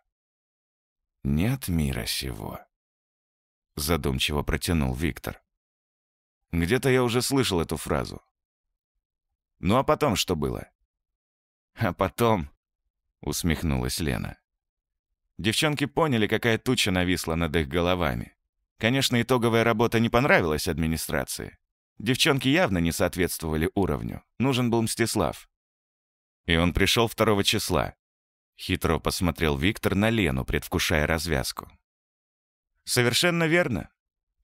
Не от мира сего. Задумчиво протянул Виктор. Где-то я уже слышал эту фразу. Ну а потом что было? А потом, усмехнулась Лена. Девчонки поняли, какая туча нависла над их головами. Конечно, итоговая работа не понравилась администрации. Девчонки явно не соответствовали уровню. Нужен был Мстислав. И он пришел второго числа. Хитро посмотрел Виктор на Лену, предвкушая развязку. Совершенно верно.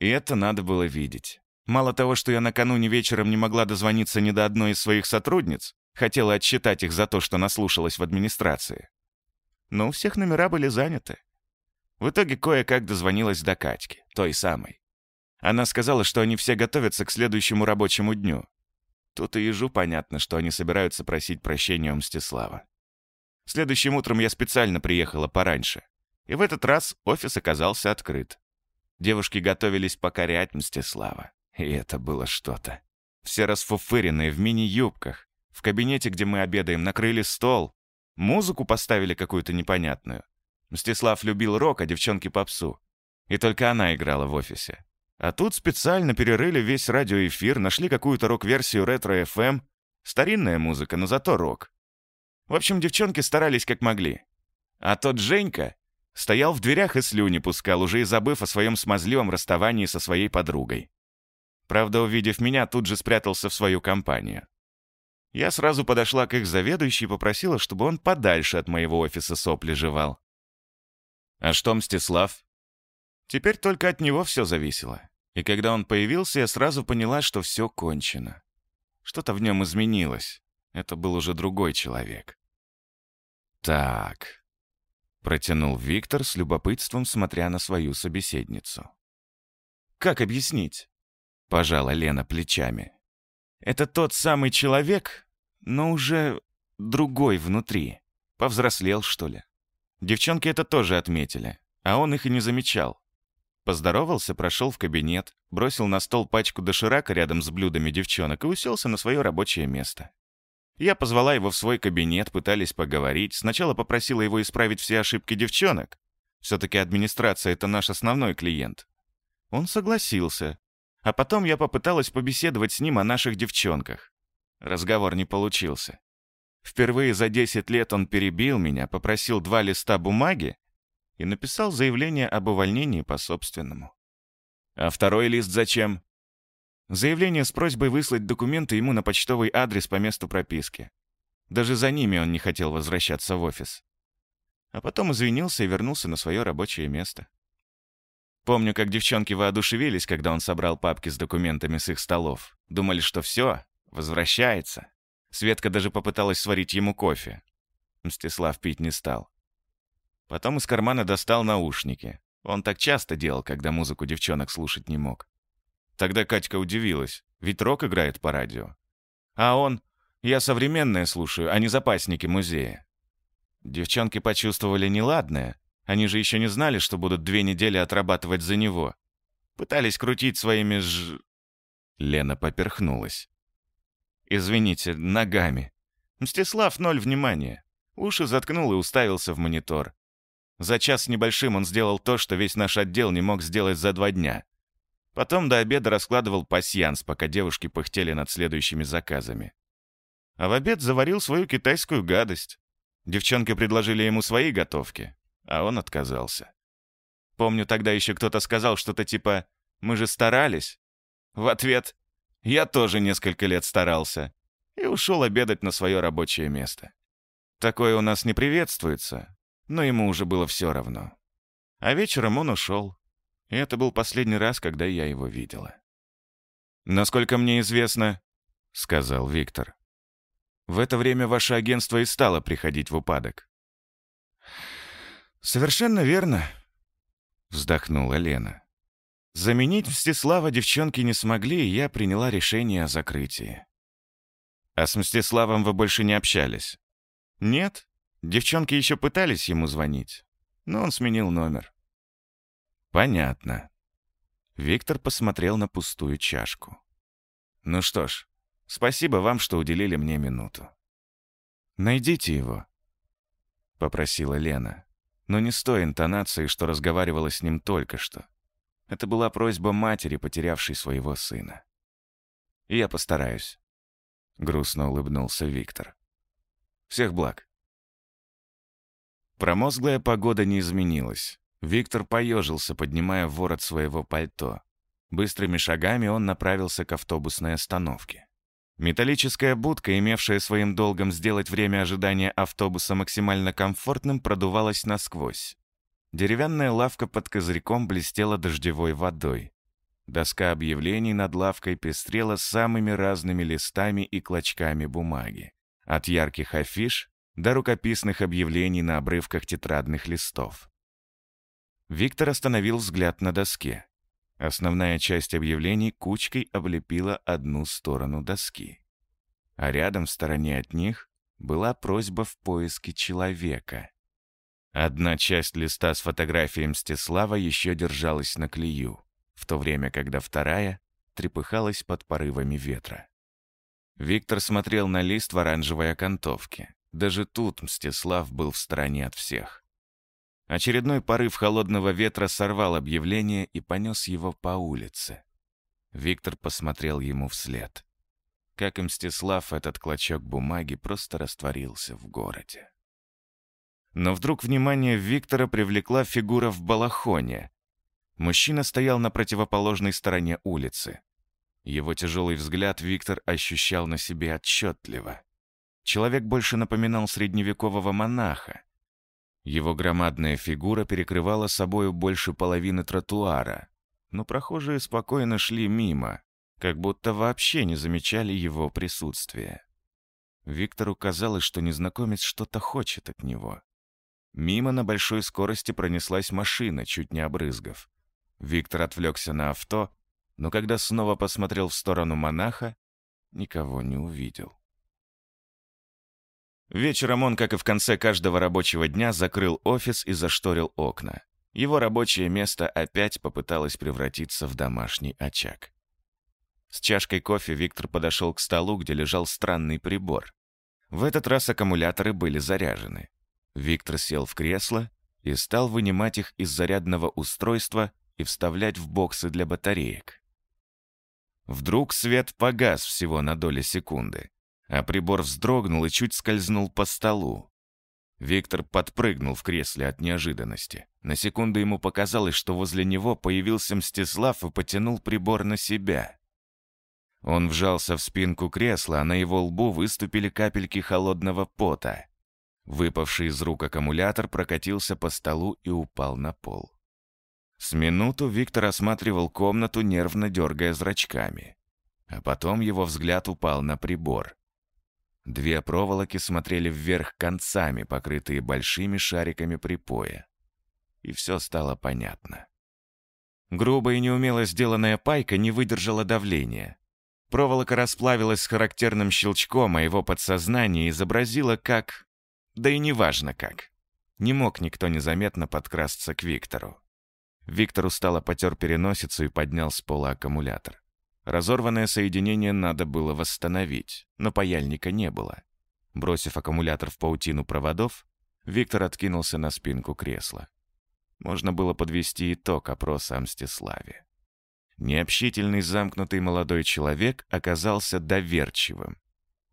И это надо было видеть. Мало того, что я накануне вечером не могла дозвониться ни до одной из своих сотрудниц, хотела отчитать их за то, что наслушалась в администрации, но у всех номера были заняты. В итоге кое-как дозвонилась до Катьки, той самой. Она сказала, что они все готовятся к следующему рабочему дню. Тут и ежу понятно, что они собираются просить прощения у Мстислава. Следующим утром я специально приехала пораньше. И в этот раз офис оказался открыт. Девушки готовились покорять Мстислава. И это было что-то. Все расфуфыренные в мини-юбках. В кабинете, где мы обедаем, накрыли стол. Музыку поставили какую-то непонятную. Мстислав любил рок, а девчонки попсу. И только она играла в офисе. А тут специально перерыли весь радиоэфир, нашли какую-то рок-версию ретро-ФМ. Старинная музыка, но зато рок. В общем, девчонки старались как могли. А тот Женька стоял в дверях и слюни пускал, уже и забыв о своем смазливом расставании со своей подругой. Правда, увидев меня, тут же спрятался в свою компанию. Я сразу подошла к их заведующей и попросила, чтобы он подальше от моего офиса сопли жевал. А что Мстислав? Теперь только от него все зависело. И когда он появился, я сразу поняла, что все кончено. Что-то в нем изменилось. Это был уже другой человек. «Так», — протянул Виктор с любопытством, смотря на свою собеседницу. «Как объяснить?» — пожала Лена плечами. «Это тот самый человек, но уже другой внутри. Повзрослел, что ли. Девчонки это тоже отметили, а он их и не замечал. Поздоровался, прошел в кабинет, бросил на стол пачку доширака рядом с блюдами девчонок и уселся на свое рабочее место. Я позвала его в свой кабинет, пытались поговорить. Сначала попросила его исправить все ошибки девчонок. Все-таки администрация — это наш основной клиент. Он согласился. А потом я попыталась побеседовать с ним о наших девчонках. Разговор не получился. Впервые за 10 лет он перебил меня, попросил два листа бумаги и написал заявление об увольнении по собственному. А второй лист зачем? Заявление с просьбой выслать документы ему на почтовый адрес по месту прописки. Даже за ними он не хотел возвращаться в офис. А потом извинился и вернулся на свое рабочее место. Помню, как девчонки воодушевились, когда он собрал папки с документами с их столов. Думали, что все, Возвращается. Светка даже попыталась сварить ему кофе. Мстислав пить не стал. Потом из кармана достал наушники. Он так часто делал, когда музыку девчонок слушать не мог. Тогда Катька удивилась, ведь рок играет по радио. А он... Я современное слушаю, а не запасники музея. Девчонки почувствовали неладное. Они же еще не знали, что будут две недели отрабатывать за него. Пытались крутить своими ж... Лена поперхнулась. Извините, ногами. Мстислав ноль внимания. Уши заткнул и уставился в монитор. За час с небольшим он сделал то, что весь наш отдел не мог сделать за два дня. Потом до обеда раскладывал пасьянс, пока девушки пыхтели над следующими заказами. А в обед заварил свою китайскую гадость. Девчонки предложили ему свои готовки, а он отказался. Помню, тогда еще кто-то сказал что-то типа «Мы же старались». В ответ я тоже несколько лет старался. И ушел обедать на свое рабочее место. Такое у нас не приветствуется. но ему уже было все равно. А вечером он ушел. И это был последний раз, когда я его видела. «Насколько мне известно», — сказал Виктор, «в это время ваше агентство и стало приходить в упадок». «Совершенно верно», — вздохнула Лена. Заменить Мстислава девчонки не смогли, и я приняла решение о закрытии. «А с Мстиславом вы больше не общались?» «Нет. Девчонки еще пытались ему звонить, но он сменил номер». «Понятно». Виктор посмотрел на пустую чашку. «Ну что ж, спасибо вам, что уделили мне минуту». «Найдите его», — попросила Лена, но не с той интонацией, что разговаривала с ним только что. Это была просьба матери, потерявшей своего сына. «И я постараюсь», — грустно улыбнулся Виктор. «Всех благ». Промозглая погода не изменилась. Виктор поежился, поднимая ворот своего пальто. Быстрыми шагами он направился к автобусной остановке. Металлическая будка, имевшая своим долгом сделать время ожидания автобуса максимально комфортным, продувалась насквозь. Деревянная лавка под козырьком блестела дождевой водой. Доска объявлений над лавкой пестрела самыми разными листами и клочками бумаги. От ярких афиш до рукописных объявлений на обрывках тетрадных листов. Виктор остановил взгляд на доске. Основная часть объявлений кучкой облепила одну сторону доски. А рядом в стороне от них была просьба в поиске человека. Одна часть листа с фотографией Мстислава еще держалась на клею, в то время, когда вторая трепыхалась под порывами ветра. Виктор смотрел на лист в оранжевой окантовке. Даже тут Мстислав был в стороне от всех. Очередной порыв холодного ветра сорвал объявление и понес его по улице. Виктор посмотрел ему вслед. Как и Мстислав, этот клочок бумаги просто растворился в городе. Но вдруг внимание Виктора привлекла фигура в балахоне. Мужчина стоял на противоположной стороне улицы. Его тяжелый взгляд Виктор ощущал на себе отчетливо. Человек больше напоминал средневекового монаха, его громадная фигура перекрывала собою больше половины тротуара, но прохожие спокойно шли мимо, как будто вообще не замечали его присутствия. Виктору казалось, что незнакомец что-то хочет от него. Мимо на большой скорости пронеслась машина, чуть не обрызгав. Виктор отвлекся на авто, но когда снова посмотрел в сторону монаха, никого не увидел. Вечером он, как и в конце каждого рабочего дня, закрыл офис и зашторил окна. Его рабочее место опять попыталось превратиться в домашний очаг. С чашкой кофе Виктор подошел к столу, где лежал странный прибор. В этот раз аккумуляторы были заряжены. Виктор сел в кресло и стал вынимать их из зарядного устройства и вставлять в боксы для батареек. Вдруг свет погас всего на доли секунды а прибор вздрогнул и чуть скользнул по столу. Виктор подпрыгнул в кресле от неожиданности. На секунду ему показалось, что возле него появился Мстислав и потянул прибор на себя. Он вжался в спинку кресла, а на его лбу выступили капельки холодного пота. Выпавший из рук аккумулятор прокатился по столу и упал на пол. С минуту Виктор осматривал комнату, нервно дергая зрачками. А потом его взгляд упал на прибор. Две проволоки смотрели вверх концами, покрытые большими шариками припоя. И все стало понятно. Грубо и неумело сделанная пайка не выдержала давления. Проволока расплавилась с характерным щелчком, а его подсознание изобразило как... Да и неважно как. Не мог никто незаметно подкрасться к Виктору. Виктор устало потер переносицу и поднял с пола аккумулятор. Разорванное соединение надо было восстановить, но паяльника не было. Бросив аккумулятор в паутину проводов, Виктор откинулся на спинку кресла. Можно было подвести итог опроса о Мстиславе. Необщительный замкнутый молодой человек оказался доверчивым.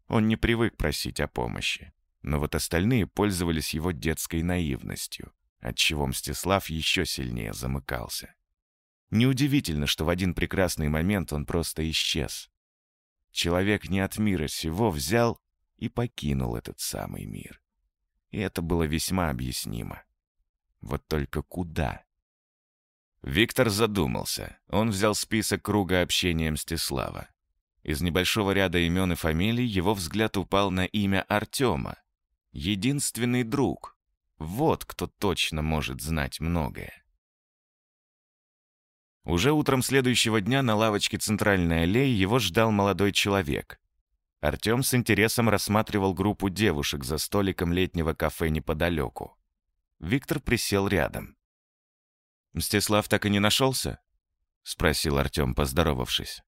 Он не привык просить о помощи, но вот остальные пользовались его детской наивностью, отчего Мстислав еще сильнее замыкался. Неудивительно, что в один прекрасный момент он просто исчез. Человек не от мира сего взял и покинул этот самый мир. И это было весьма объяснимо. Вот только куда? Виктор задумался. Он взял список круга общения Мстислава. Из небольшого ряда имен и фамилий его взгляд упал на имя Артема. Единственный друг. Вот кто точно может знать многое. Уже утром следующего дня на лавочке центральной аллеи его ждал молодой человек. Артем с интересом рассматривал группу девушек за столиком летнего кафе неподалеку. Виктор присел рядом. «Мстислав так и не нашелся?» — спросил Артем, поздоровавшись.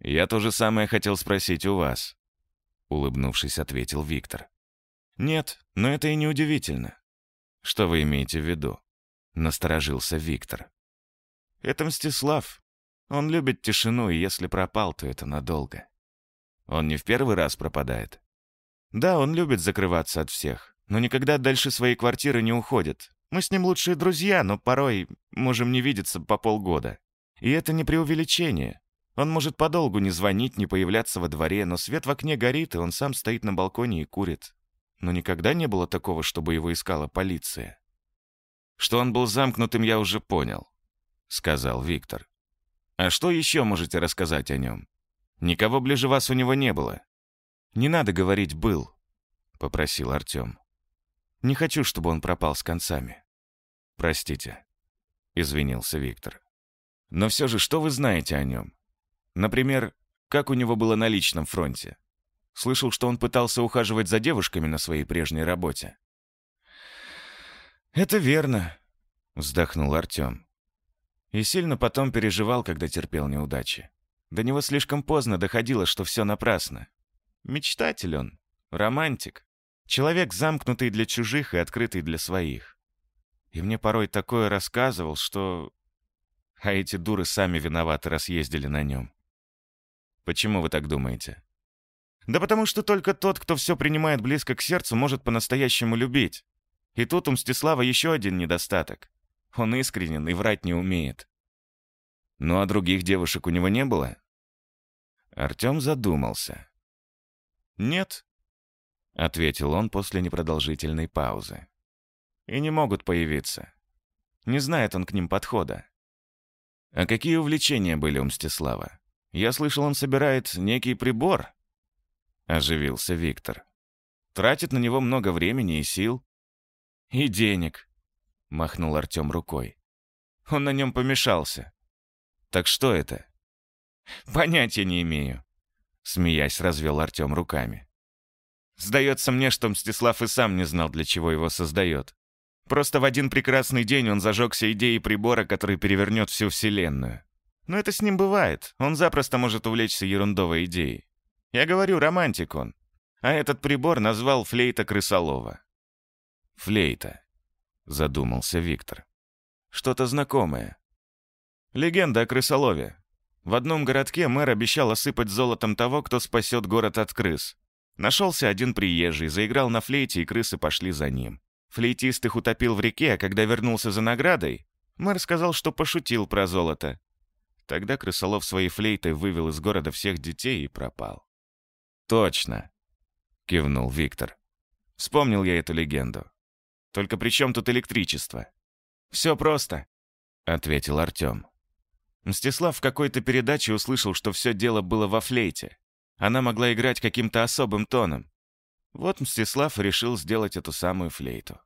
«Я то же самое хотел спросить у вас», — улыбнувшись, ответил Виктор. «Нет, но это и не удивительно». «Что вы имеете в виду?» — насторожился Виктор. «Это Мстислав. Он любит тишину, и если пропал, то это надолго. Он не в первый раз пропадает. Да, он любит закрываться от всех, но никогда дальше своей квартиры не уходит. Мы с ним лучшие друзья, но порой можем не видеться по полгода. И это не преувеличение. Он может подолгу не звонить, не появляться во дворе, но свет в окне горит, и он сам стоит на балконе и курит. Но никогда не было такого, чтобы его искала полиция. Что он был замкнутым, я уже понял, — сказал Виктор. А что еще можете рассказать о нем? Никого ближе вас у него не было. Не надо говорить «был», — попросил Артем. Не хочу, чтобы он пропал с концами. Простите, — извинился Виктор. Но все же, что вы знаете о нем? Например, как у него было на личном фронте? Слышал, что он пытался ухаживать за девушками на своей прежней работе. «Это верно», — вздохнул Артем. И сильно потом переживал, когда терпел неудачи. До него слишком поздно доходило, что все напрасно. Мечтатель он, романтик. Человек, замкнутый для чужих и открытый для своих. И мне порой такое рассказывал, что... А эти дуры сами виноваты, раз ездили на нем. Почему вы так думаете? Да потому что только тот, кто все принимает близко к сердцу, может по-настоящему любить. И тут у Мстислава еще один недостаток. Он искренен и врать не умеет. Ну а других девушек у него не было? Артем задумался. «Нет», — ответил он после непродолжительной паузы. «И не могут появиться. Не знает он к ним подхода». «А какие увлечения были у Мстислава? Я слышал, он собирает некий прибор». Оживился Виктор. «Тратит на него много времени и сил». «И денег», — махнул Артем рукой. «Он на нем помешался. Так что это? Понятия не имею. Смеясь, развел Артем руками. Сдается мне, что Мстислав и сам не знал, для чего его создает. Просто в один прекрасный день он зажегся идеей прибора, который перевернет всю Вселенную. Но это с ним бывает. Он запросто может увлечься ерундовой идеей. Я говорю, романтик он. А этот прибор назвал флейта крысолова. «Флейта», — задумался Виктор. «Что-то знакомое. Легенда о крысолове. В одном городке мэр обещал осыпать золотом того, кто спасет город от крыс. Нашелся один приезжий, заиграл на флейте, и крысы пошли за ним. Флейтист их утопил в реке, а когда вернулся за наградой, мэр сказал, что пошутил про золото. Тогда крысолов своей флейтой вывел из города всех детей и пропал. «Точно», — кивнул Виктор. «Вспомнил я эту легенду. Только при чем тут электричество?» «Все просто», — ответил Артем. Мстислав в какой-то передаче услышал, что все дело было во флейте. Она могла играть каким-то особым тоном. Вот Мстислав решил сделать эту самую флейту.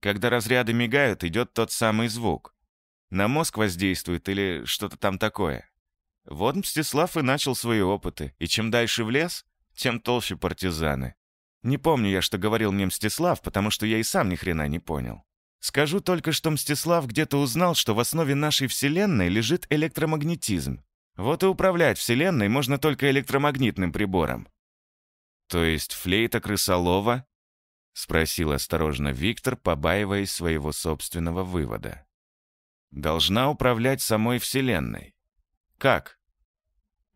Когда разряды мигают, идет тот самый звук. На мозг воздействует или что-то там такое. Вот Мстислав и начал свои опыты, и чем дальше в лес, тем толще партизаны. Не помню я, что говорил мне Мстислав, потому что я и сам ни хрена не понял. Скажу только, что Мстислав где-то узнал, что в основе нашей Вселенной лежит электромагнетизм. Вот и управлять Вселенной можно только электромагнитным прибором. То есть флейта крысолова? Спросил осторожно Виктор, побаиваясь своего собственного вывода. Должна управлять самой Вселенной. Как?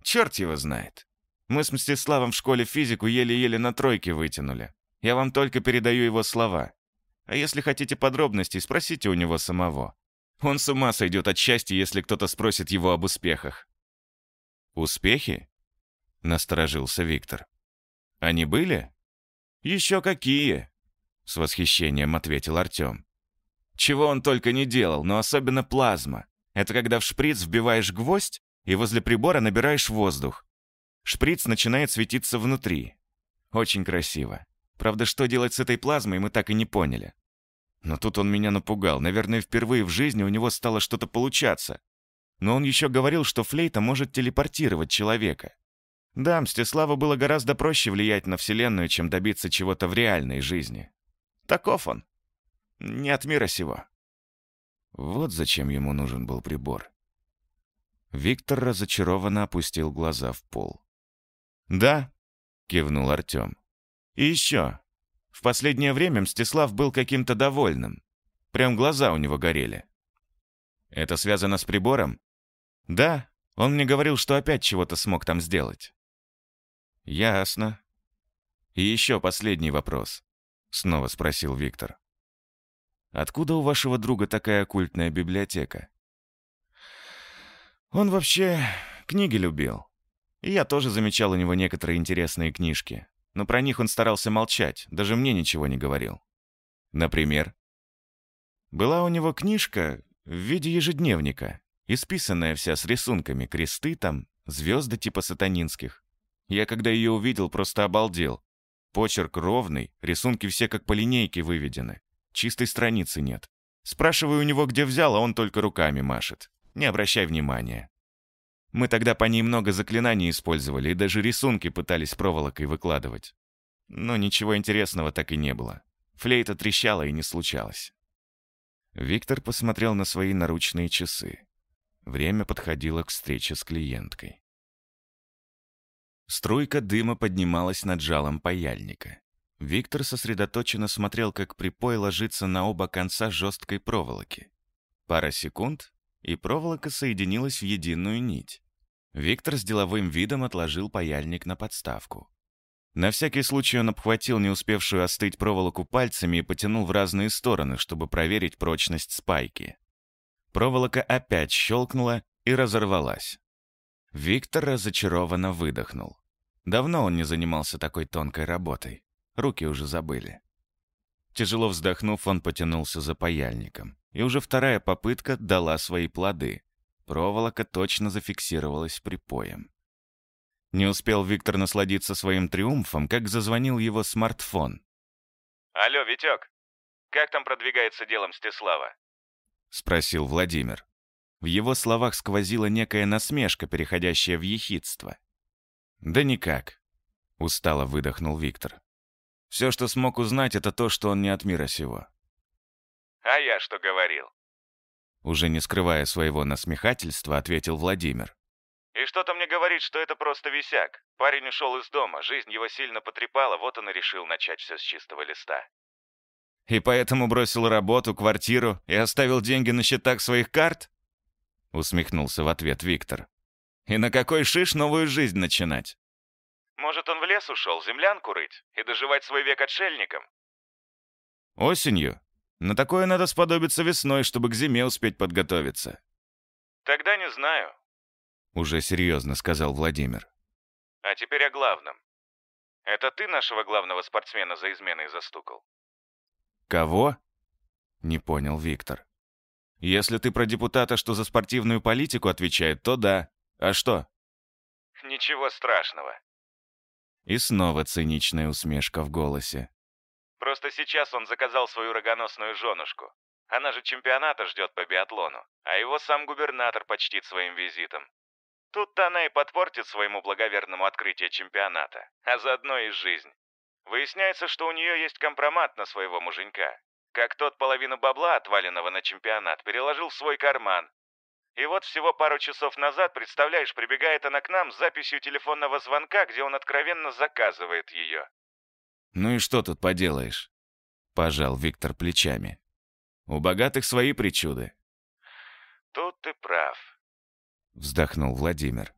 Черт его знает. Мы с Мстиславом в школе физику еле-еле на тройке вытянули. Я вам только передаю его слова. А если хотите подробностей, спросите у него самого. Он с ума сойдет от счастья, если кто-то спросит его об успехах». «Успехи?» — насторожился Виктор. «Они были?» «Еще какие!» — с восхищением ответил Артем. «Чего он только не делал, но особенно плазма. Это когда в шприц вбиваешь гвоздь и возле прибора набираешь воздух. Шприц начинает светиться внутри. Очень красиво. Правда, что делать с этой плазмой, мы так и не поняли. Но тут он меня напугал. Наверное, впервые в жизни у него стало что-то получаться. Но он еще говорил, что флейта может телепортировать человека. Да, Мстиславу было гораздо проще влиять на Вселенную, чем добиться чего-то в реальной жизни. Таков он. Не от мира сего. Вот зачем ему нужен был прибор. Виктор разочарованно опустил глаза в пол. «Да», — кивнул Артем. «И еще. В последнее время Мстислав был каким-то довольным. Прям глаза у него горели. Это связано с прибором? Да, он мне говорил, что опять чего-то смог там сделать. Ясно. И еще последний вопрос. Снова спросил Виктор. Откуда у вашего друга такая оккультная библиотека? Он вообще книги любил. И я тоже замечал у него некоторые интересные книжки но про них он старался молчать, даже мне ничего не говорил. Например, была у него книжка в виде ежедневника, исписанная вся с рисунками, кресты там, звезды типа сатанинских. Я когда ее увидел, просто обалдел. Почерк ровный, рисунки все как по линейке выведены. Чистой страницы нет. Спрашиваю у него, где взял, а он только руками машет. Не обращай внимания. Мы тогда по ней много заклинаний использовали и даже рисунки пытались проволокой выкладывать. Но ничего интересного так и не было. Флейта трещала и не случалось. Виктор посмотрел на свои наручные часы. Время подходило к встрече с клиенткой. Струйка дыма поднималась над жалом паяльника. Виктор сосредоточенно смотрел, как припой ложится на оба конца жесткой проволоки. Пара секунд, и проволока соединилась в единую нить. Виктор с деловым видом отложил паяльник на подставку. На всякий случай он обхватил не успевшую остыть проволоку пальцами и потянул в разные стороны, чтобы проверить прочность спайки. Проволока опять щелкнула и разорвалась. Виктор разочарованно выдохнул. Давно он не занимался такой тонкой работой. Руки уже забыли. Тяжело вздохнув, он потянулся за паяльником. И уже вторая попытка дала свои плоды. Проволока точно зафиксировалась припоем. Не успел Виктор насладиться своим триумфом, как зазвонил его смартфон. «Алло, Витек, как там продвигается дело Мстислава?» — спросил Владимир. В его словах сквозила некая насмешка, переходящая в ехидство. «Да никак», — устало выдохнул Виктор. «Все, что смог узнать, это то, что он не от мира сего». «А я что говорил?» Уже не скрывая своего насмехательства, ответил Владимир. «И что-то мне говорит, что это просто висяк. Парень ушел из дома, жизнь его сильно потрепала, вот он и решил начать все с чистого листа». «И поэтому бросил работу, квартиру и оставил деньги на счетах своих карт?» Усмехнулся в ответ Виктор. «И на какой шиш новую жизнь начинать?» «Может, он в лес ушел, землянку рыть и доживать свой век отшельником?» «Осенью?» На такое надо сподобиться весной, чтобы к зиме успеть подготовиться. Тогда не знаю. Уже серьезно сказал Владимир. А теперь о главном. Это ты нашего главного спортсмена за изменой застукал? Кого? Не понял Виктор. Если ты про депутата, что за спортивную политику отвечает, то да. А что? Ничего страшного. И снова циничная усмешка в голосе. Просто сейчас он заказал свою рогоносную женушку. Она же чемпионата ждет по биатлону, а его сам губернатор почтит своим визитом. Тут-то она и подпортит своему благоверному открытие чемпионата, а заодно и жизнь. Выясняется, что у нее есть компромат на своего муженька. Как тот половину бабла, отваленного на чемпионат, переложил в свой карман. И вот всего пару часов назад, представляешь, прибегает она к нам с записью телефонного звонка, где он откровенно заказывает ее. «Ну и что тут поделаешь?» — пожал Виктор плечами. «У богатых свои причуды». «Тут ты прав», — вздохнул Владимир.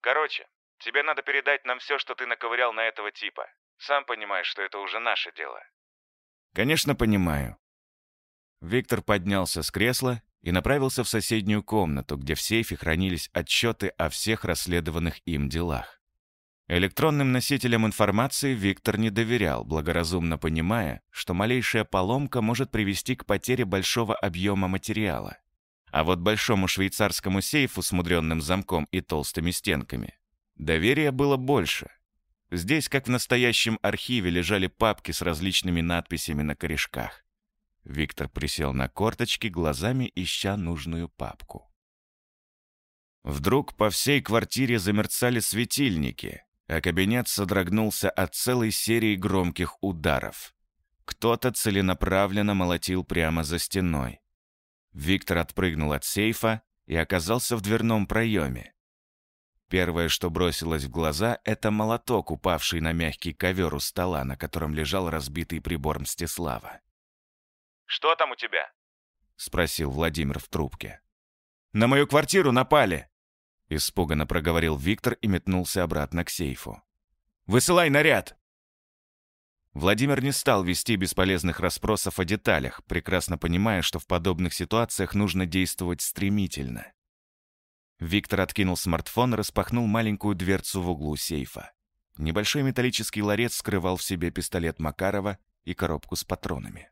«Короче, тебе надо передать нам все, что ты наковырял на этого типа. Сам понимаешь, что это уже наше дело». «Конечно, понимаю». Виктор поднялся с кресла и направился в соседнюю комнату, где в сейфе хранились отчеты о всех расследованных им делах. Электронным носителям информации Виктор не доверял, благоразумно понимая, что малейшая поломка может привести к потере большого объема материала. А вот большому швейцарскому сейфу с мудренным замком и толстыми стенками доверия было больше. Здесь, как в настоящем архиве, лежали папки с различными надписями на корешках. Виктор присел на корточки, глазами ища нужную папку. Вдруг по всей квартире замерцали светильники, а кабинет содрогнулся от целой серии громких ударов. Кто-то целенаправленно молотил прямо за стеной. Виктор отпрыгнул от сейфа и оказался в дверном проеме. Первое, что бросилось в глаза, это молоток, упавший на мягкий ковер у стола, на котором лежал разбитый прибор Мстислава. «Что там у тебя?» — спросил Владимир в трубке. «На мою квартиру напали!» Испуганно проговорил Виктор и метнулся обратно к сейфу. «Высылай наряд!» Владимир не стал вести бесполезных расспросов о деталях, прекрасно понимая, что в подобных ситуациях нужно действовать стремительно. Виктор откинул смартфон и распахнул маленькую дверцу в углу сейфа. Небольшой металлический ларец скрывал в себе пистолет Макарова и коробку с патронами.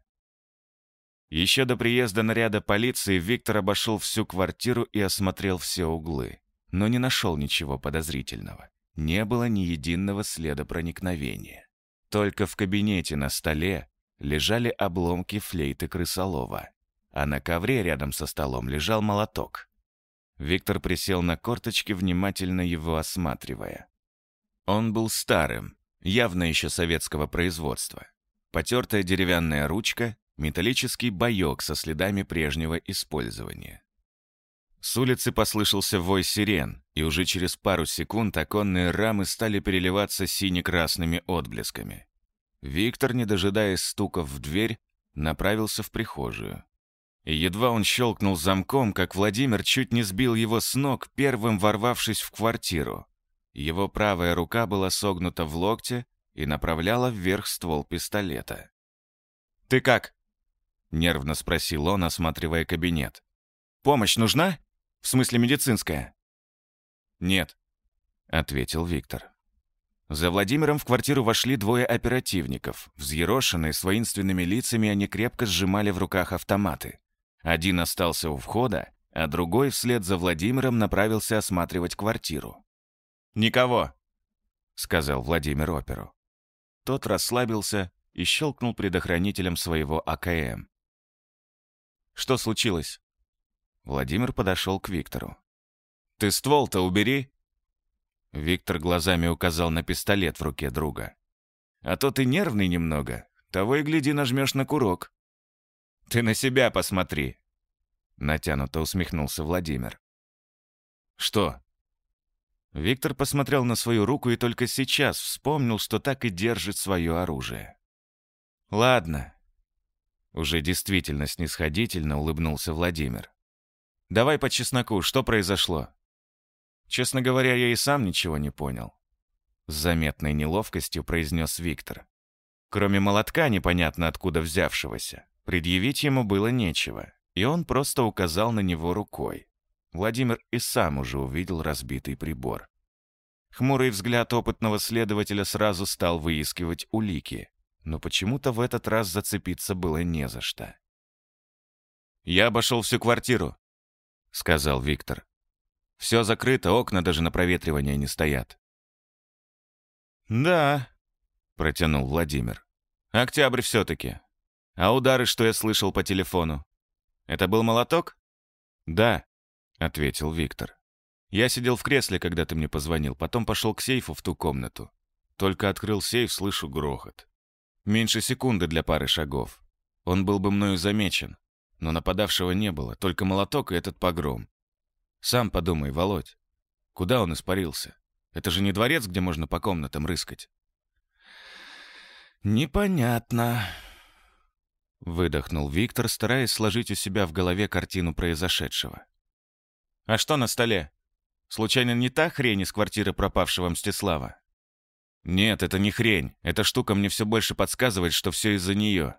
Еще до приезда наряда полиции Виктор обошел всю квартиру и осмотрел все углы но не нашел ничего подозрительного. Не было ни единого следа проникновения. Только в кабинете на столе лежали обломки флейты крысолова, а на ковре рядом со столом лежал молоток. Виктор присел на корточки, внимательно его осматривая. Он был старым, явно еще советского производства. Потертая деревянная ручка, металлический боек со следами прежнего использования. С улицы послышался вой сирен, и уже через пару секунд оконные рамы стали переливаться сине-красными отблесками. Виктор, не дожидаясь стуков в дверь, направился в прихожую. И едва он щелкнул замком, как Владимир чуть не сбил его с ног, первым ворвавшись в квартиру. Его правая рука была согнута в локте и направляла вверх ствол пистолета. «Ты как?» — нервно спросил он, осматривая кабинет. «Помощь нужна?» В смысле медицинская?» «Нет», — ответил Виктор. За Владимиром в квартиру вошли двое оперативников. Взъерошенные, с воинственными лицами, они крепко сжимали в руках автоматы. Один остался у входа, а другой вслед за Владимиром направился осматривать квартиру. «Никого», — сказал Владимир оперу. Тот расслабился и щелкнул предохранителем своего АКМ. «Что случилось?» Владимир подошел к Виктору. «Ты ствол-то убери!» Виктор глазами указал на пистолет в руке друга. «А то ты нервный немного. Того и гляди, нажмешь на курок». «Ты на себя посмотри!» Натянуто усмехнулся Владимир. «Что?» Виктор посмотрел на свою руку и только сейчас вспомнил, что так и держит свое оружие. «Ладно». Уже действительно снисходительно улыбнулся Владимир. Давай по чесноку, что произошло?» Честно говоря, я и сам ничего не понял. С заметной неловкостью произнес Виктор. Кроме молотка, непонятно откуда взявшегося, предъявить ему было нечего, и он просто указал на него рукой. Владимир и сам уже увидел разбитый прибор. Хмурый взгляд опытного следователя сразу стал выискивать улики, но почему-то в этот раз зацепиться было не за что. «Я обошел всю квартиру», — сказал Виктор. «Все закрыто, окна даже на проветривание не стоят». «Да», — протянул Владимир. «Октябрь все-таки. А удары, что я слышал по телефону? Это был молоток?» «Да», — ответил Виктор. «Я сидел в кресле, когда ты мне позвонил, потом пошел к сейфу в ту комнату. Только открыл сейф, слышу грохот. Меньше секунды для пары шагов. Он был бы мною замечен, но нападавшего не было, только молоток и этот погром. Сам подумай, Володь, куда он испарился? Это же не дворец, где можно по комнатам рыскать. Непонятно. Выдохнул Виктор, стараясь сложить у себя в голове картину произошедшего. А что на столе? Случайно не та хрень из квартиры пропавшего Мстислава? Нет, это не хрень. Эта штука мне все больше подсказывает, что все из-за нее.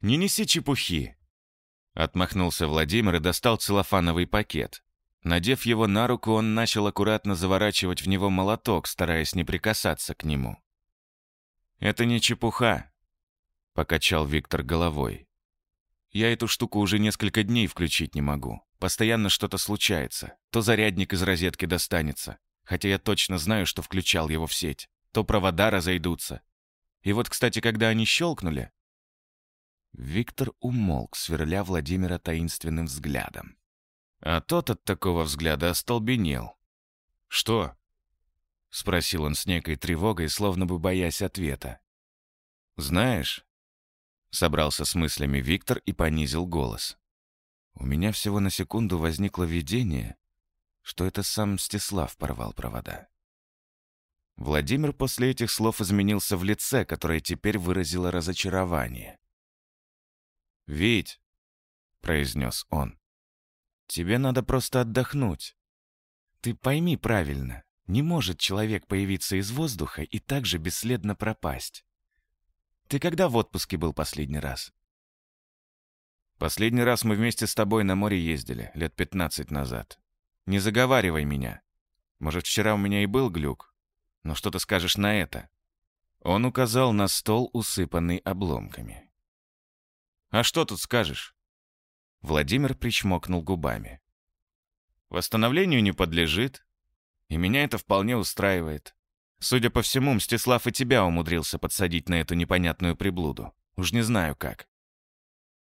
Не неси чепухи. Отмахнулся Владимир и достал целлофановый пакет. Надев его на руку, он начал аккуратно заворачивать в него молоток, стараясь не прикасаться к нему. «Это не чепуха», — покачал Виктор головой. «Я эту штуку уже несколько дней включить не могу. Постоянно что-то случается. То зарядник из розетки достанется, хотя я точно знаю, что включал его в сеть. То провода разойдутся. И вот, кстати, когда они щелкнули...» Виктор умолк, сверля Владимира таинственным взглядом. А тот от такого взгляда остолбенел. «Что?» — спросил он с некой тревогой, словно бы боясь ответа. «Знаешь...» — собрался с мыслями Виктор и понизил голос. «У меня всего на секунду возникло видение, что это сам Мстислав порвал провода». Владимир после этих слов изменился в лице, которое теперь выразило разочарование. «Вить», — произнес он, — «тебе надо просто отдохнуть. Ты пойми правильно, не может человек появиться из воздуха и также бесследно пропасть. Ты когда в отпуске был последний раз? Последний раз мы вместе с тобой на море ездили, лет пятнадцать назад. Не заговаривай меня. Может, вчера у меня и был глюк, но что ты скажешь на это? Он указал на стол, усыпанный обломками. А что тут скажешь? Владимир причмокнул губами. Восстановлению не подлежит, и меня это вполне устраивает. Судя по всему, Мстислав и тебя умудрился подсадить на эту непонятную приблуду. Уж не знаю как.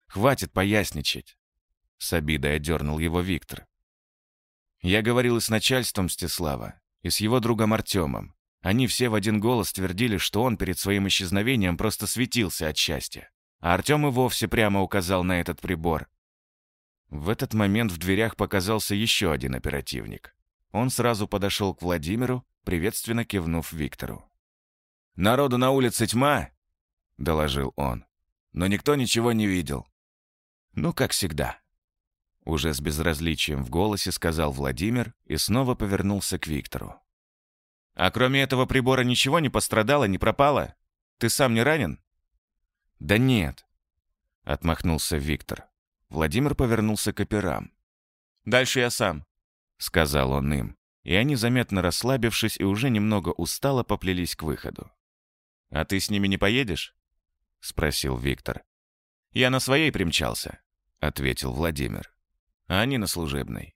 Хватит поясничать. С обидой одернул его Виктор. Я говорил и с начальством Мстислава, и с его другом Артемом. Они все в один голос твердили, что он перед своим исчезновением просто светился от счастья. А Артем и вовсе прямо указал на этот прибор. В этот момент в дверях показался еще один оперативник. Он сразу подошел к Владимиру, приветственно кивнув Виктору. «Народу на улице тьма!» — доложил он. «Но никто ничего не видел». «Ну, как всегда». Уже с безразличием в голосе сказал Владимир и снова повернулся к Виктору. «А кроме этого прибора ничего не пострадало, не пропало? Ты сам не ранен?» «Да нет», — отмахнулся Виктор. Владимир повернулся к операм. «Дальше я сам сказал он им, и они, заметно расслабившись и уже немного устало, поплелись к выходу. «А ты с ними не поедешь?» — спросил Виктор. «Я на своей примчался», — ответил Владимир. «А они на служебной».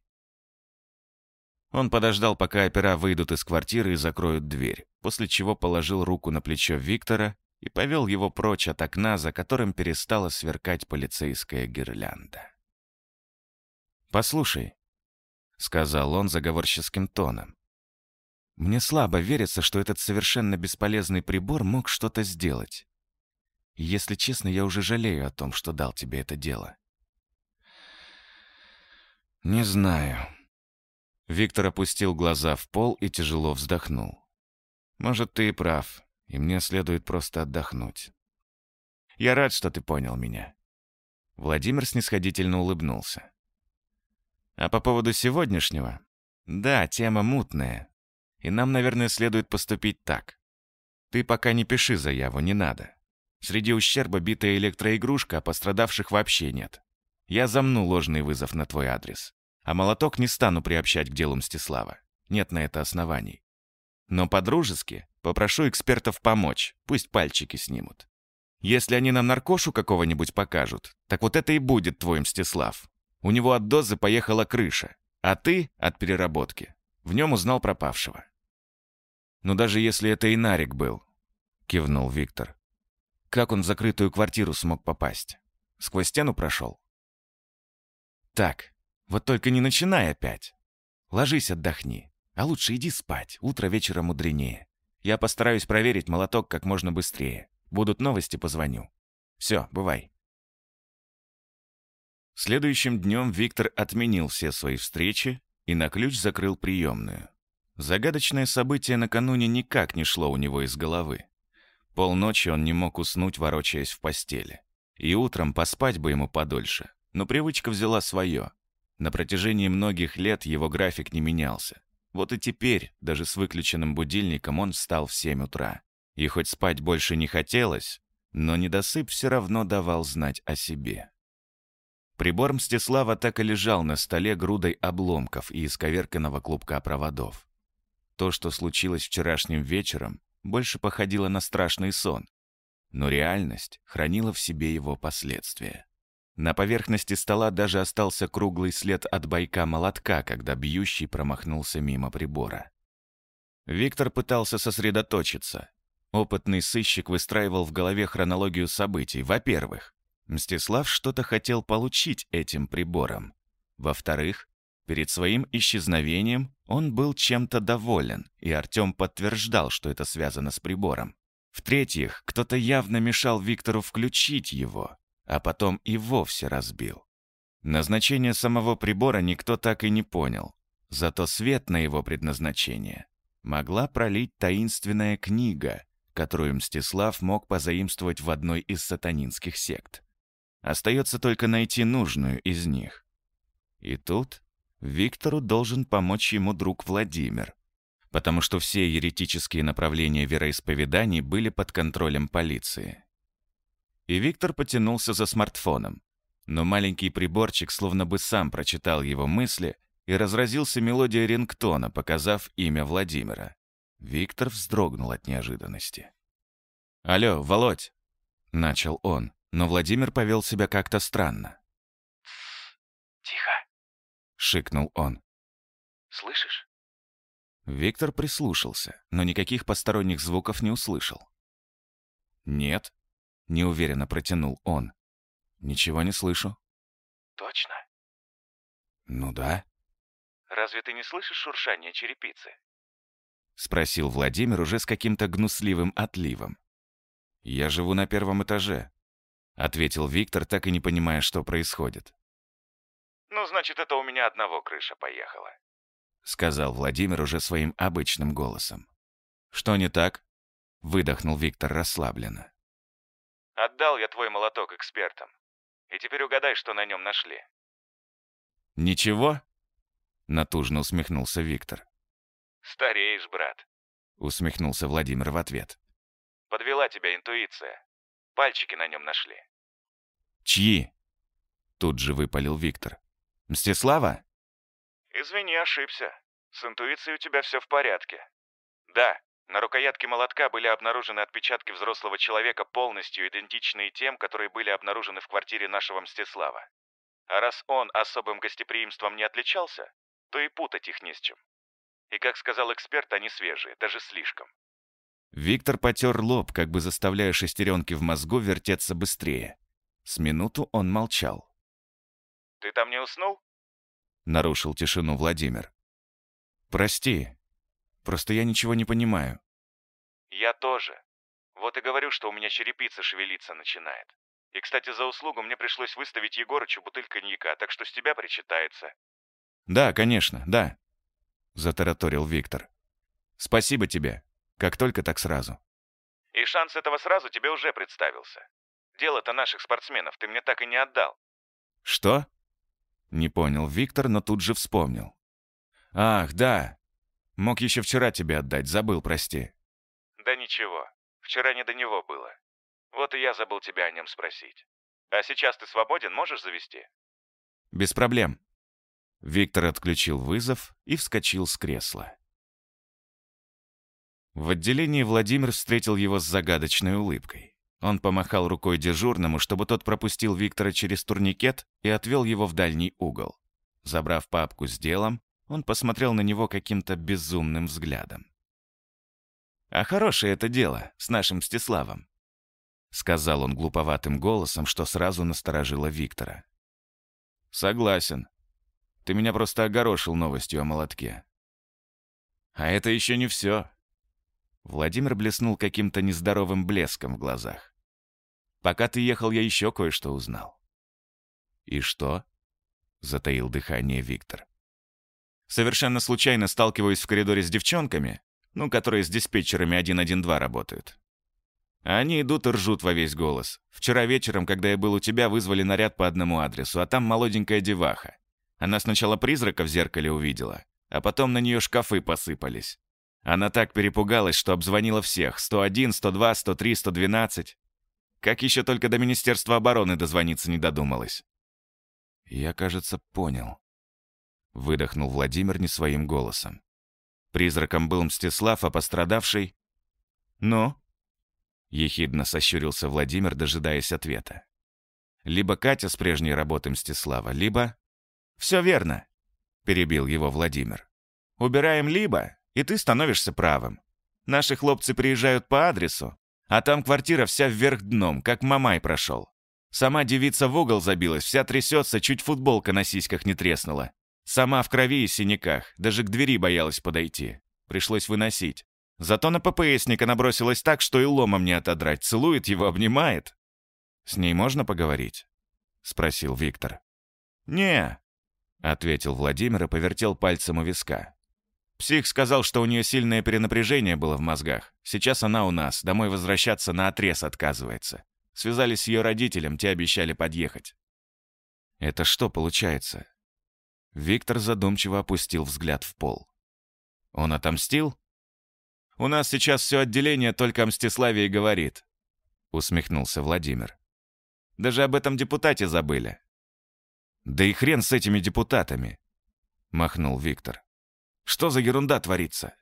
Он подождал, пока опера выйдут из квартиры и закроют дверь, после чего положил руку на плечо Виктора и повел его прочь от окна, за которым перестала сверкать полицейская гирлянда. «Послушай», — сказал он заговорческим тоном. «Мне слабо верится, что этот совершенно бесполезный прибор мог что-то сделать. Если честно, я уже жалею о том, что дал тебе это дело». «Не знаю». Виктор опустил глаза в пол и тяжело вздохнул. «Может, ты и прав, и мне следует просто отдохнуть. Я рад, что ты понял меня». Владимир снисходительно улыбнулся. А по поводу сегодняшнего? Да, тема мутная. И нам, наверное, следует поступить так. Ты пока не пиши заяву, не надо. Среди ущерба битая электроигрушка, а пострадавших вообще нет. Я замну ложный вызов на твой адрес. А молоток не стану приобщать к делу Мстислава. Нет на это оснований. Но по-дружески попрошу экспертов помочь, пусть пальчики снимут. Если они нам наркошу какого-нибудь покажут, так вот это и будет твой Мстислав. У него от дозы поехала крыша, а ты — от переработки. В нем узнал пропавшего. «Ну даже если это и Нарик был», — кивнул Виктор. «Как он в закрытую квартиру смог попасть? Сквозь стену прошел?» «Так, вот только не начинай опять. Ложись, отдохни. А лучше иди спать, утро вечера мудренее. Я постараюсь проверить молоток как можно быстрее. Будут новости, позвоню. Все, бывай». Следующим днем Виктор отменил все свои встречи и на ключ закрыл приемную. Загадочное событие накануне никак не шло у него из головы. Полночи он не мог уснуть, ворочаясь в постели. И утром поспать бы ему подольше, но привычка взяла свое. На протяжении многих лет его график не менялся. Вот и теперь, даже с выключенным будильником, он встал в 7 утра. И хоть спать больше не хотелось, но недосып все равно давал знать о себе. Прибор Мстислава так и лежал на столе грудой обломков и исковерканного клубка проводов. То, что случилось вчерашним вечером, больше походило на страшный сон, но реальность хранила в себе его последствия. На поверхности стола даже остался круглый след от бойка молотка, когда бьющий промахнулся мимо прибора. Виктор пытался сосредоточиться. Опытный сыщик выстраивал в голове хронологию событий. Во-первых, Мстислав что-то хотел получить этим прибором. Во-вторых, перед своим исчезновением он был чем-то доволен, и Артем подтверждал, что это связано с прибором. В-третьих, кто-то явно мешал Виктору включить его, а потом и вовсе разбил. Назначение самого прибора никто так и не понял, зато свет на его предназначение могла пролить таинственная книга, которую Мстислав мог позаимствовать в одной из сатанинских сект. Остается только найти нужную из них. И тут Виктору должен помочь ему друг Владимир, потому что все еретические направления вероисповеданий были под контролем полиции. И Виктор потянулся за смартфоном, но маленький приборчик словно бы сам прочитал его мысли и разразился мелодия рингтона, показав имя Владимира. Виктор вздрогнул от неожиданности. «Алло, Володь!» — начал он, но Владимир повел себя как-то странно. «Тихо!» — шикнул он. «Слышишь?» Виктор прислушался, но никаких посторонних звуков не услышал. «Нет», — неуверенно протянул он. «Ничего не слышу». «Точно?» «Ну да». Разве ты не слышишь шуршание черепицы?» — спросил Владимир уже с каким-то гнусливым отливом. «Я живу на первом этаже», — ответил Виктор, так и не понимая, что происходит. «Ну, значит, это у меня одного крыша поехала», — сказал Владимир уже своим обычным голосом. «Что не так?» — выдохнул Виктор расслабленно. «Отдал я твой молоток экспертам. И теперь угадай, что на нем нашли». «Ничего?» Натужно усмехнулся Виктор. «Стареешь, брат», — усмехнулся Владимир в ответ. «Подвела тебя интуиция. Пальчики на нем нашли». «Чьи?» Тут же выпалил Виктор. «Мстислава?» «Извини, ошибся. С интуицией у тебя все в порядке. Да, на рукоятке молотка были обнаружены отпечатки взрослого человека, полностью идентичные тем, которые были обнаружены в квартире нашего Мстислава. А раз он особым гостеприимством не отличался, то и путать их не с чем. И, как сказал эксперт, они свежие, даже слишком. Виктор потер лоб, как бы заставляя шестеренки в мозгу вертеться быстрее. С минуту он молчал. «Ты там не уснул?» Нарушил тишину Владимир. «Прости. Просто я ничего не понимаю». «Я тоже. Вот и говорю, что у меня черепица шевелиться начинает. И, кстати, за услугу мне пришлось выставить Егорычу бутыль коньяка, так что с тебя причитается. «Да, конечно, да», — затараторил Виктор. «Спасибо тебе. Как только, так сразу». «И шанс этого сразу тебе уже представился. Дело-то наших спортсменов ты мне так и не отдал». «Что?» Не понял Виктор, но тут же вспомнил. «Ах, да. Мог еще вчера тебе отдать, забыл, прости». «Да ничего. Вчера не до него было. Вот и я забыл тебя о нем спросить. А сейчас ты свободен, можешь завести?» «Без проблем», Виктор отключил вызов и вскочил с кресла. В отделении Владимир встретил его с загадочной улыбкой. Он помахал рукой дежурному, чтобы тот пропустил Виктора через турникет и отвел его в дальний угол. Забрав папку с делом, он посмотрел на него каким-то безумным взглядом. «А хорошее это дело с нашим Мстиславом», — сказал он глуповатым голосом, что сразу насторожило Виктора. «Согласен», ты меня просто огорошил новостью о молотке. А это еще не все. Владимир блеснул каким-то нездоровым блеском в глазах. Пока ты ехал, я еще кое-что узнал. И что? Затаил дыхание Виктор. Совершенно случайно сталкиваюсь в коридоре с девчонками, ну, которые с диспетчерами 112 работают. Они идут и ржут во весь голос. Вчера вечером, когда я был у тебя, вызвали наряд по одному адресу, а там молоденькая деваха. Она сначала призрака в зеркале увидела, а потом на нее шкафы посыпались. Она так перепугалась, что обзвонила всех. 101, 102, 103, 112. Как еще только до Министерства обороны дозвониться не додумалась. Я, кажется, понял. Выдохнул Владимир не своим голосом. Призраком был Мстислав, а пострадавший... «Ну?» Ехидно сощурился Владимир, дожидаясь ответа. Либо Катя с прежней работы Мстислава, либо... «Все верно», — перебил его Владимир. «Убираем либо, и ты становишься правым. Наши хлопцы приезжают по адресу, а там квартира вся вверх дном, как мамай прошел. Сама девица в угол забилась, вся трясется, чуть футболка на сиськах не треснула. Сама в крови и синяках, даже к двери боялась подойти. Пришлось выносить. Зато на ППСника набросилась так, что и ломом не отодрать. Целует его, обнимает. «С ней можно поговорить?» — спросил Виктор. «Не», — ответил Владимир и повертел пальцем у виска. Псих сказал, что у нее сильное перенапряжение было в мозгах. Сейчас она у нас, домой возвращаться на отрез отказывается. Связались с ее родителем, те обещали подъехать. «Это что получается? Виктор задумчиво опустил взгляд в пол. «Он отомстил?» «У нас сейчас все отделение только о Мстиславе и говорит», — усмехнулся Владимир. «Даже об этом депутате забыли». «Да и хрен с этими депутатами», — махнул Виктор. «Что за ерунда творится?»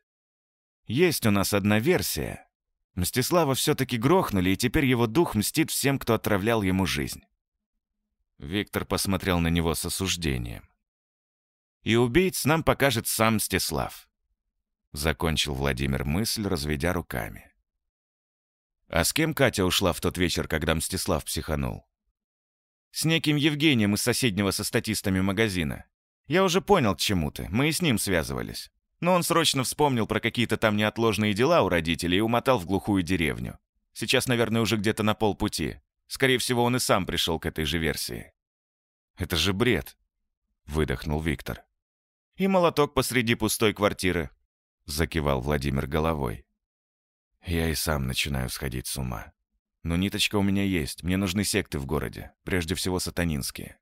«Есть у нас одна версия. Мстислава все-таки грохнули, и теперь его дух мстит всем, кто отравлял ему жизнь». Виктор посмотрел на него с осуждением и убийц нам покажет сам Мстислав. Закончил Владимир мысль, разведя руками. А с кем Катя ушла в тот вечер, когда Мстислав психанул? С неким Евгением из соседнего со статистами магазина. Я уже понял, к чему ты, мы и с ним связывались. Но он срочно вспомнил про какие-то там неотложные дела у родителей и умотал в глухую деревню. Сейчас, наверное, уже где-то на полпути. Скорее всего, он и сам пришел к этой же версии. «Это же бред», — выдохнул Виктор и молоток посреди пустой квартиры», — закивал Владимир головой. «Я и сам начинаю сходить с ума. Но ниточка у меня есть, мне нужны секты в городе, прежде всего сатанинские».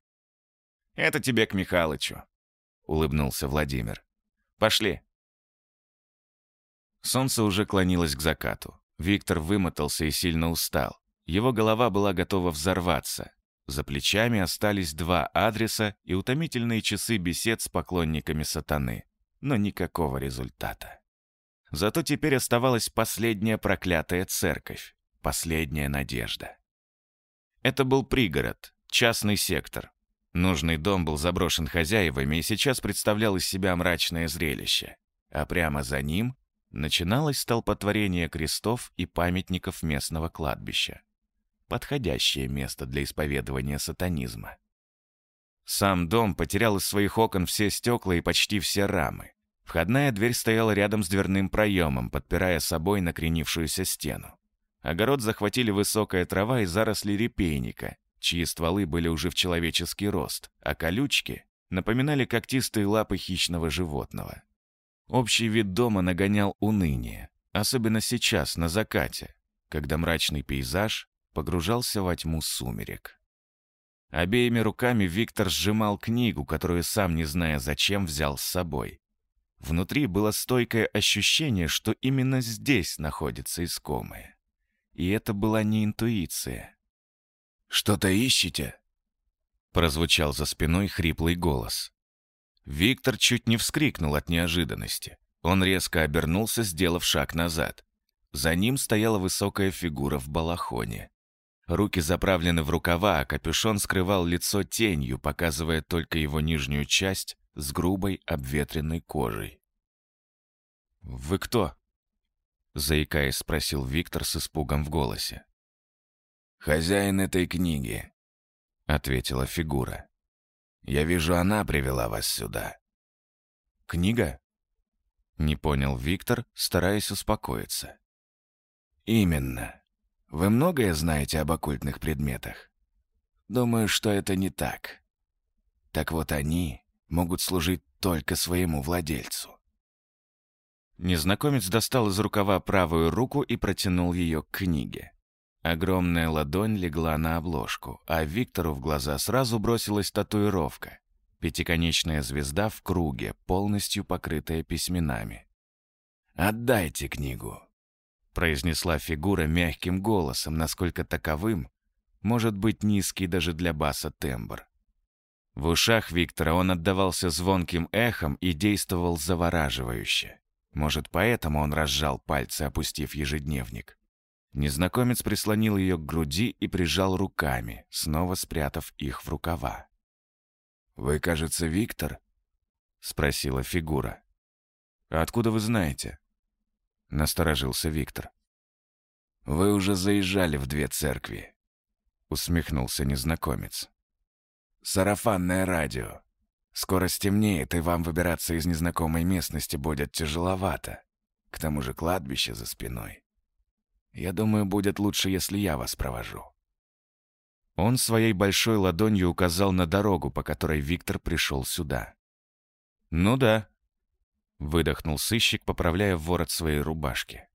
«Это тебе к Михалычу», — улыбнулся Владимир. «Пошли». Солнце уже клонилось к закату. Виктор вымотался и сильно устал. Его голова была готова взорваться. За плечами остались два адреса и утомительные часы бесед с поклонниками сатаны, но никакого результата. Зато теперь оставалась последняя проклятая церковь, последняя надежда. Это был пригород, частный сектор. Нужный дом был заброшен хозяевами и сейчас представлял из себя мрачное зрелище. А прямо за ним начиналось столпотворение крестов и памятников местного кладбища подходящее место для исповедования сатанизма. Сам дом потерял из своих окон все стекла и почти все рамы. Входная дверь стояла рядом с дверным проемом, подпирая собой накренившуюся стену. Огород захватили высокая трава и заросли репейника, чьи стволы были уже в человеческий рост, а колючки напоминали когтистые лапы хищного животного. Общий вид дома нагонял уныние, особенно сейчас, на закате, когда мрачный пейзаж погружался во тьму сумерек. Обеими руками Виктор сжимал книгу, которую сам, не зная зачем, взял с собой. Внутри было стойкое ощущение, что именно здесь находится искомое. И это была не интуиция. «Что-то ищете?» Прозвучал за спиной хриплый голос. Виктор чуть не вскрикнул от неожиданности. Он резко обернулся, сделав шаг назад. За ним стояла высокая фигура в балахоне. Руки заправлены в рукава, а капюшон скрывал лицо тенью, показывая только его нижнюю часть с грубой обветренной кожей. «Вы кто?» — заикаясь, спросил Виктор с испугом в голосе. «Хозяин этой книги», — ответила фигура. «Я вижу, она привела вас сюда». «Книга?» — не понял Виктор, стараясь успокоиться. «Именно», вы многое знаете об оккультных предметах? Думаю, что это не так. Так вот они могут служить только своему владельцу. Незнакомец достал из рукава правую руку и протянул ее к книге. Огромная ладонь легла на обложку, а Виктору в глаза сразу бросилась татуировка. Пятиконечная звезда в круге, полностью покрытая письменами. «Отдайте книгу», произнесла фигура мягким голосом, насколько таковым может быть низкий даже для баса тембр. В ушах Виктора он отдавался звонким эхом и действовал завораживающе. Может, поэтому он разжал пальцы, опустив ежедневник. Незнакомец прислонил ее к груди и прижал руками, снова спрятав их в рукава. «Вы, кажется, Виктор?» — спросила фигура. «Откуда вы знаете?» — насторожился Виктор. «Вы уже заезжали в две церкви», — усмехнулся незнакомец. «Сарафанное радио. Скоро стемнеет, и вам выбираться из незнакомой местности будет тяжеловато. К тому же кладбище за спиной. Я думаю, будет лучше, если я вас провожу». Он своей большой ладонью указал на дорогу, по которой Виктор пришел сюда. «Ну да», — выдохнул сыщик, поправляя ворот своей рубашки.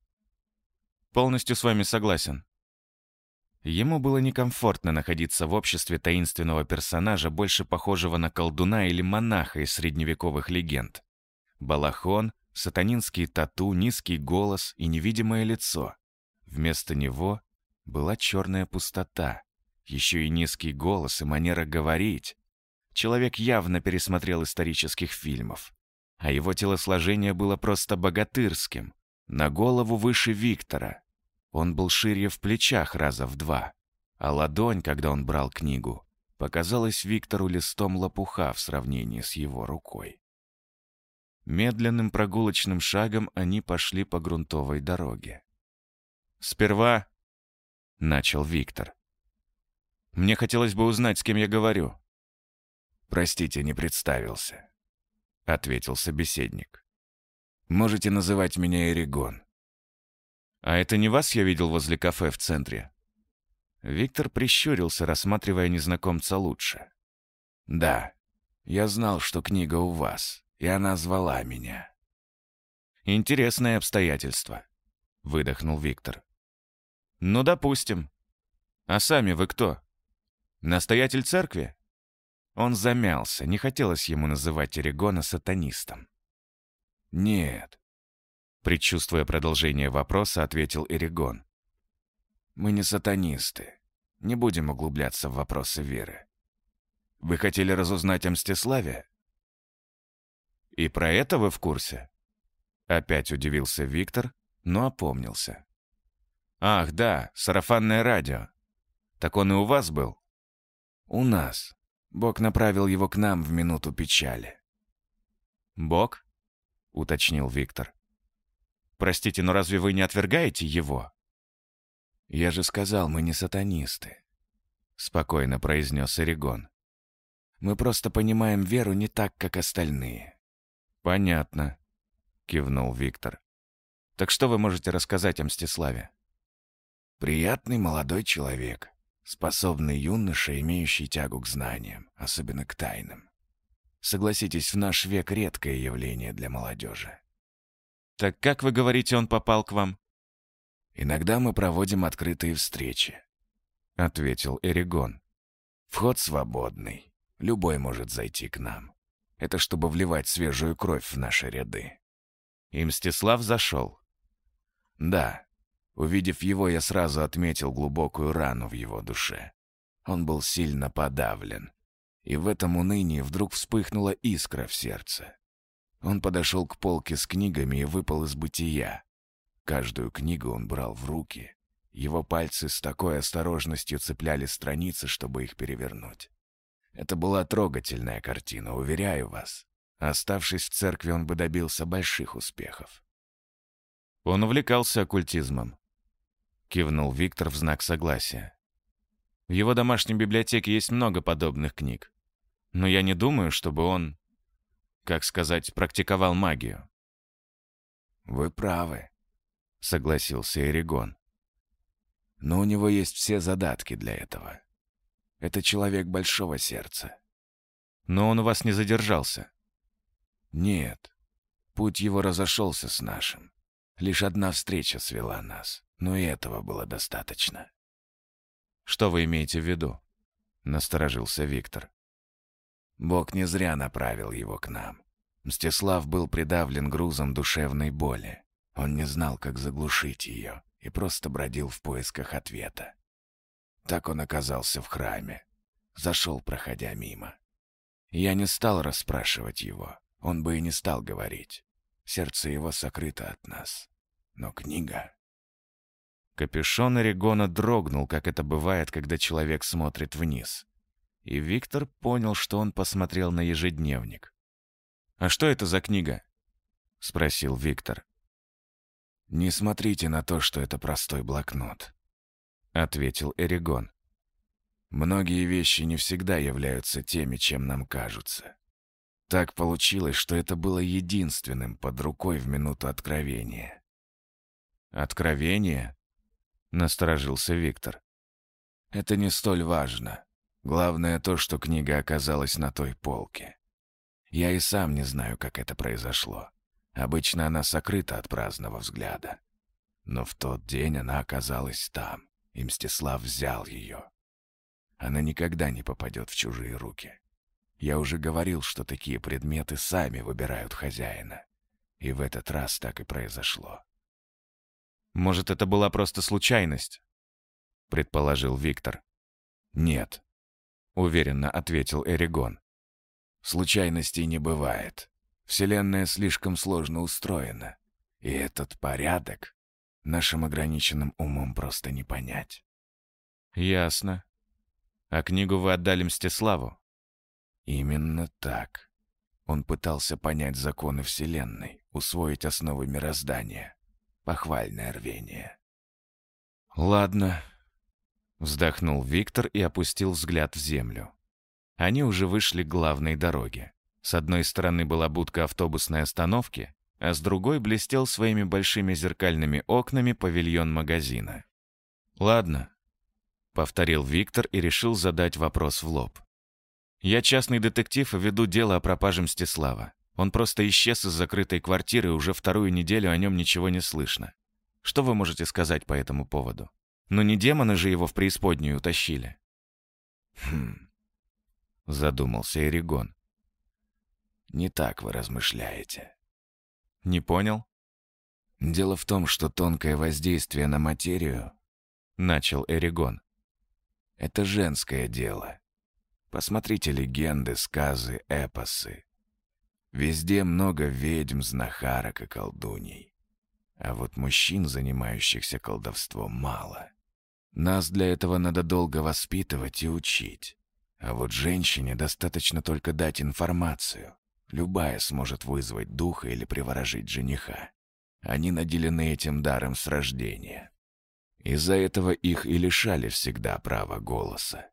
«Полностью с вами согласен». Ему было некомфортно находиться в обществе таинственного персонажа, больше похожего на колдуна или монаха из средневековых легенд. Балахон, сатанинский тату, низкий голос и невидимое лицо. Вместо него была черная пустота, еще и низкий голос и манера говорить. Человек явно пересмотрел исторических фильмов. А его телосложение было просто богатырским, на голову выше Виктора. Он был шире в плечах раза в два, а ладонь, когда он брал книгу, показалась Виктору листом лопуха в сравнении с его рукой. Медленным прогулочным шагом они пошли по грунтовой дороге. «Сперва...» — начал Виктор. «Мне хотелось бы узнать, с кем я говорю». «Простите, не представился», — ответил собеседник. «Можете называть меня Эригон». «А это не вас я видел возле кафе в центре?» Виктор прищурился, рассматривая незнакомца лучше. «Да, я знал, что книга у вас, и она звала меня». «Интересное обстоятельство», — выдохнул Виктор. «Ну, допустим. А сами вы кто? Настоятель церкви?» Он замялся, не хотелось ему называть Эригона сатанистом. «Нет», — предчувствуя продолжение вопроса, ответил Эригон. «Мы не сатанисты. Не будем углубляться в вопросы веры. Вы хотели разузнать о Мстиславе?» «И про это вы в курсе?» Опять удивился Виктор, но опомнился. «Ах, да, сарафанное радио. Так он и у вас был?» «У нас. Бог направил его к нам в минуту печали». «Бог?» — уточнил Виктор. «Простите, но разве вы не отвергаете его?» «Я же сказал, мы не сатанисты», — спокойно произнес Орегон. «Мы просто понимаем веру не так, как остальные». «Понятно», — кивнул Виктор. «Так что вы можете рассказать о Мстиславе?» Приятный молодой человек, способный юноша, имеющий тягу к знаниям, особенно к тайнам. Согласитесь, в наш век редкое явление для молодежи. Так как вы говорите, он попал к вам? Иногда мы проводим открытые встречи, ответил Эригон. Вход свободный. Любой может зайти к нам. Это чтобы вливать свежую кровь в наши ряды. И Мстислав зашел. Да, Увидев его, я сразу отметил глубокую рану в его душе. Он был сильно подавлен. И в этом унынии вдруг вспыхнула искра в сердце. Он подошел к полке с книгами и выпал из бытия. Каждую книгу он брал в руки. Его пальцы с такой осторожностью цепляли страницы, чтобы их перевернуть. Это была трогательная картина, уверяю вас. Оставшись в церкви, он бы добился больших успехов. Он увлекался оккультизмом. — кивнул Виктор в знак согласия. «В его домашней библиотеке есть много подобных книг. Но я не думаю, чтобы он, как сказать, практиковал магию». «Вы правы», — согласился Эригон. «Но у него есть все задатки для этого. Это человек большого сердца». «Но он у вас не задержался?» «Нет. Путь его разошелся с нашим. Лишь одна встреча свела нас но и этого было достаточно. «Что вы имеете в виду?» — насторожился Виктор. Бог не зря направил его к нам. Мстислав был придавлен грузом душевной боли. Он не знал, как заглушить ее, и просто бродил в поисках ответа. Так он оказался в храме. Зашел, проходя мимо. Я не стал расспрашивать его, он бы и не стал говорить. Сердце его сокрыто от нас. Но книга... Капюшон Орегона дрогнул, как это бывает, когда человек смотрит вниз. И Виктор понял, что он посмотрел на ежедневник. «А что это за книга?» — спросил Виктор. «Не смотрите на то, что это простой блокнот», — ответил Эригон. «Многие вещи не всегда являются теми, чем нам кажутся. Так получилось, что это было единственным под рукой в минуту откровения». «Откровение?» — насторожился Виктор. «Это не столь важно. Главное то, что книга оказалась на той полке. Я и сам не знаю, как это произошло. Обычно она сокрыта от праздного взгляда. Но в тот день она оказалась там, и Мстислав взял ее. Она никогда не попадет в чужие руки. Я уже говорил, что такие предметы сами выбирают хозяина. И в этот раз так и произошло. Может, это была просто случайность?» — предположил Виктор. «Нет», — уверенно ответил Эригон. «Случайностей не бывает. Вселенная слишком сложно устроена. И этот порядок нашим ограниченным умом просто не понять». «Ясно. А книгу вы отдали Мстиславу?» «Именно так. Он пытался понять законы Вселенной, усвоить основы мироздания похвальное рвение. «Ладно», — вздохнул Виктор и опустил взгляд в землю. Они уже вышли к главной дороге. С одной стороны была будка автобусной остановки, а с другой блестел своими большими зеркальными окнами павильон магазина. «Ладно», — повторил Виктор и решил задать вопрос в лоб. «Я частный детектив и веду дело о пропаже Мстислава. Он просто исчез из закрытой квартиры, и уже вторую неделю о нем ничего не слышно. Что вы можете сказать по этому поводу? Ну не демоны же его в преисподнюю утащили. Хм. Задумался Эригон. Не так вы размышляете. Не понял? Дело в том, что тонкое воздействие на материю, начал Эригон. Это женское дело. Посмотрите легенды, сказы, эпосы. Везде много ведьм, знахарок и колдуней. А вот мужчин, занимающихся колдовством, мало. Нас для этого надо долго воспитывать и учить. А вот женщине достаточно только дать информацию. Любая сможет вызвать духа или приворожить жениха. Они наделены этим даром с рождения. Из-за этого их и лишали всегда права голоса.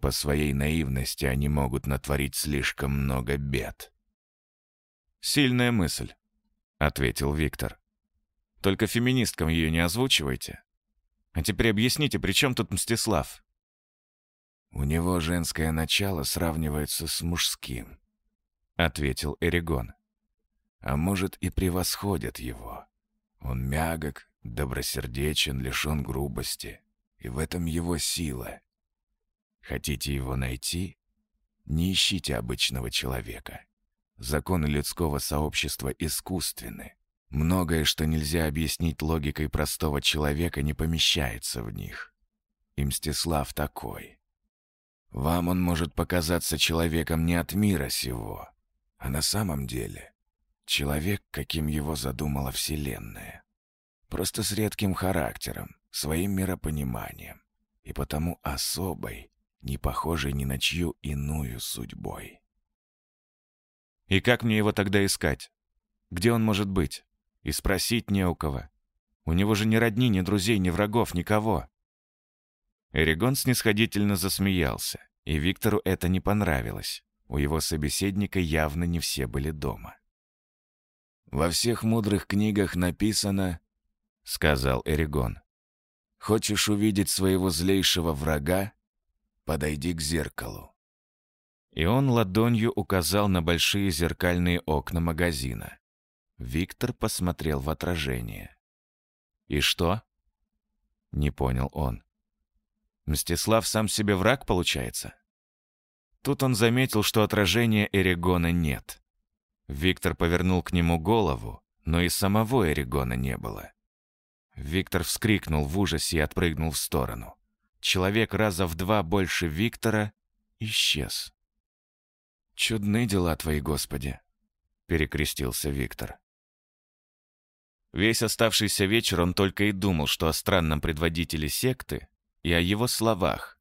По своей наивности они могут натворить слишком много бед. «Сильная мысль», — ответил Виктор. «Только феминисткам ее не озвучивайте. А теперь объясните, при чем тут Мстислав?» «У него женское начало сравнивается с мужским», — ответил Эригон. «А может, и превосходит его. Он мягок, добросердечен, лишен грубости, и в этом его сила. Хотите его найти? Не ищите обычного человека. Законы людского сообщества искусственны. Многое, что нельзя объяснить логикой простого человека, не помещается в них. И Мстислав такой. Вам он может показаться человеком не от мира сего, а на самом деле человек, каким его задумала Вселенная. Просто с редким характером, своим миропониманием, и потому особой, не похожей ни на чью иную судьбой. И как мне его тогда искать? Где он может быть? И спросить не у кого. У него же ни родни, ни друзей, ни врагов, никого. Эригон снисходительно засмеялся, и Виктору это не понравилось. У его собеседника явно не все были дома. «Во всех мудрых книгах написано, — сказал Эригон, — хочешь увидеть своего злейшего врага? Подойди к зеркалу. И он ладонью указал на большие зеркальные окна магазина. Виктор посмотрел в отражение. «И что?» Не понял он. «Мстислав сам себе враг, получается?» Тут он заметил, что отражения Эригона нет. Виктор повернул к нему голову, но и самого Эригона не было. Виктор вскрикнул в ужасе и отпрыгнул в сторону. Человек раза в два больше Виктора исчез. «Чудны дела твои, Господи!» — перекрестился Виктор. Весь оставшийся вечер он только и думал, что о странном предводителе секты и о его словах.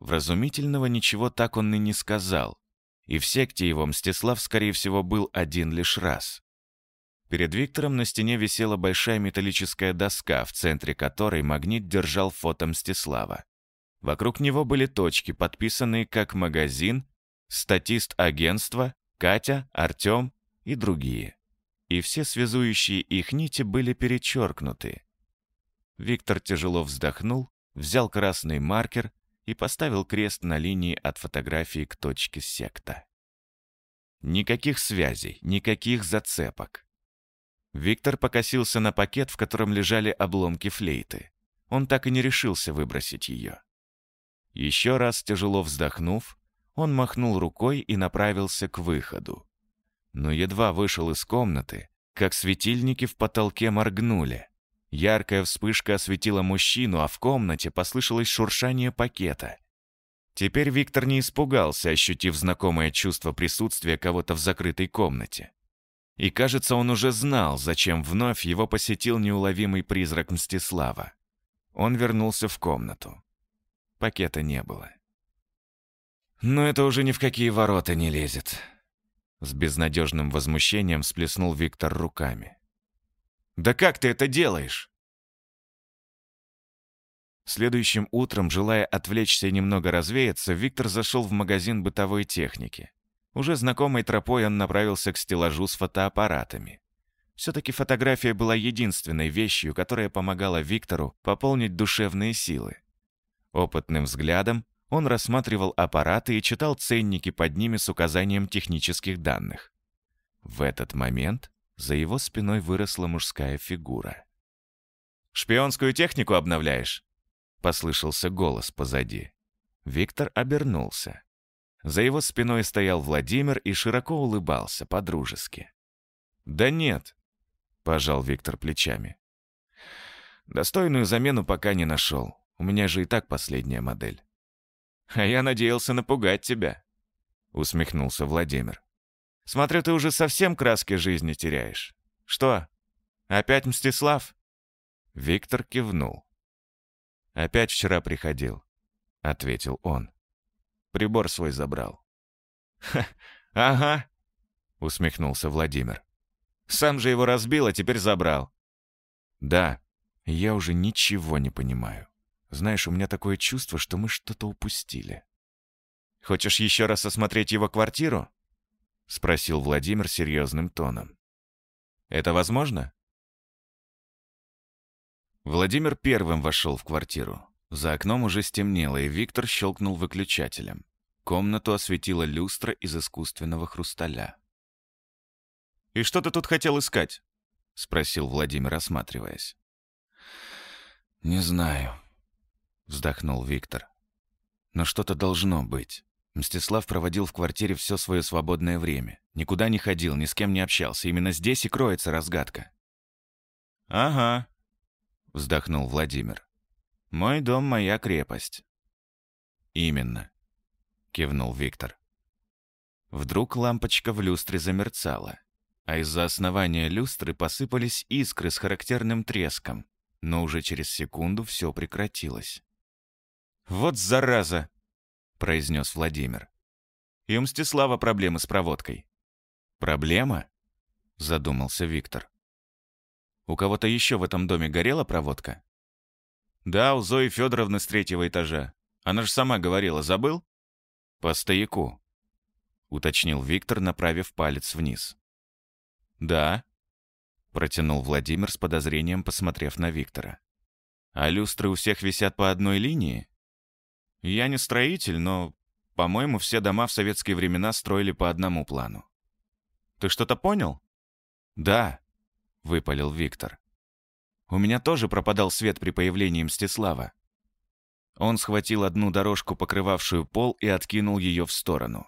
Вразумительного ничего так он и не сказал, и в секте его Мстислав, скорее всего, был один лишь раз. Перед Виктором на стене висела большая металлическая доска, в центре которой магнит держал фото Мстислава. Вокруг него были точки, подписанные как «Магазин», «Статист агентства», «Катя», «Артем» и другие и все связующие их нити были перечеркнуты. Виктор тяжело вздохнул, взял красный маркер и поставил крест на линии от фотографии к точке секта. Никаких связей, никаких зацепок. Виктор покосился на пакет, в котором лежали обломки флейты. Он так и не решился выбросить ее. Еще раз тяжело вздохнув, он махнул рукой и направился к выходу но едва вышел из комнаты, как светильники в потолке моргнули. Яркая вспышка осветила мужчину, а в комнате послышалось шуршание пакета. Теперь Виктор не испугался, ощутив знакомое чувство присутствия кого-то в закрытой комнате. И кажется, он уже знал, зачем вновь его посетил неуловимый призрак Мстислава. Он вернулся в комнату. Пакета не было. «Но это уже ни в какие ворота не лезет», с безнадежным возмущением всплеснул Виктор руками. «Да как ты это делаешь?» Следующим утром, желая отвлечься и немного развеяться, Виктор зашел в магазин бытовой техники. Уже знакомой тропой он направился к стеллажу с фотоаппаратами. Все-таки фотография была единственной вещью, которая помогала Виктору пополнить душевные силы. Опытным взглядом он рассматривал аппараты и читал ценники под ними с указанием технических данных. В этот момент за его спиной выросла мужская фигура. «Шпионскую технику обновляешь?» — послышался голос позади. Виктор обернулся. За его спиной стоял Владимир и широко улыбался по-дружески. «Да нет», — пожал Виктор плечами. «Достойную замену пока не нашел. У меня же и так последняя модель». «А я надеялся напугать тебя», — усмехнулся Владимир. «Смотрю, ты уже совсем краски жизни теряешь. Что, опять Мстислав?» Виктор кивнул. «Опять вчера приходил», — ответил он. «Прибор свой забрал». «Ха, ага», — усмехнулся Владимир. «Сам же его разбил, а теперь забрал». «Да, я уже ничего не понимаю». Знаешь, у меня такое чувство, что мы что-то упустили. Хочешь еще раз осмотреть его квартиру? Спросил Владимир серьезным тоном. Это возможно? Владимир первым вошел в квартиру. За окном уже стемнело, и Виктор щелкнул выключателем. Комнату осветила люстра из искусственного хрусталя. «И что ты тут хотел искать?» — спросил Владимир, осматриваясь. «Не знаю», вздохнул Виктор. Но что-то должно быть. Мстислав проводил в квартире все свое свободное время. Никуда не ходил, ни с кем не общался. Именно здесь и кроется разгадка. «Ага», — вздохнул Владимир. «Мой дом — моя крепость». «Именно», — кивнул Виктор. Вдруг лампочка в люстре замерцала, а из-за основания люстры посыпались искры с характерным треском, но уже через секунду все прекратилось. «Вот зараза!» — произнес Владимир. «И у Мстислава проблемы с проводкой». «Проблема?» — задумался Виктор. «У кого-то еще в этом доме горела проводка?» «Да, у Зои Федоровны с третьего этажа. Она же сама говорила, забыл?» «По стояку», — уточнил Виктор, направив палец вниз. «Да», — протянул Владимир с подозрением, посмотрев на Виктора. «А люстры у всех висят по одной линии?» Я не строитель, но, по-моему, все дома в советские времена строили по одному плану. Ты что-то понял? Да, выпалил Виктор. У меня тоже пропадал свет при появлении Мстислава. Он схватил одну дорожку, покрывавшую пол, и откинул ее в сторону.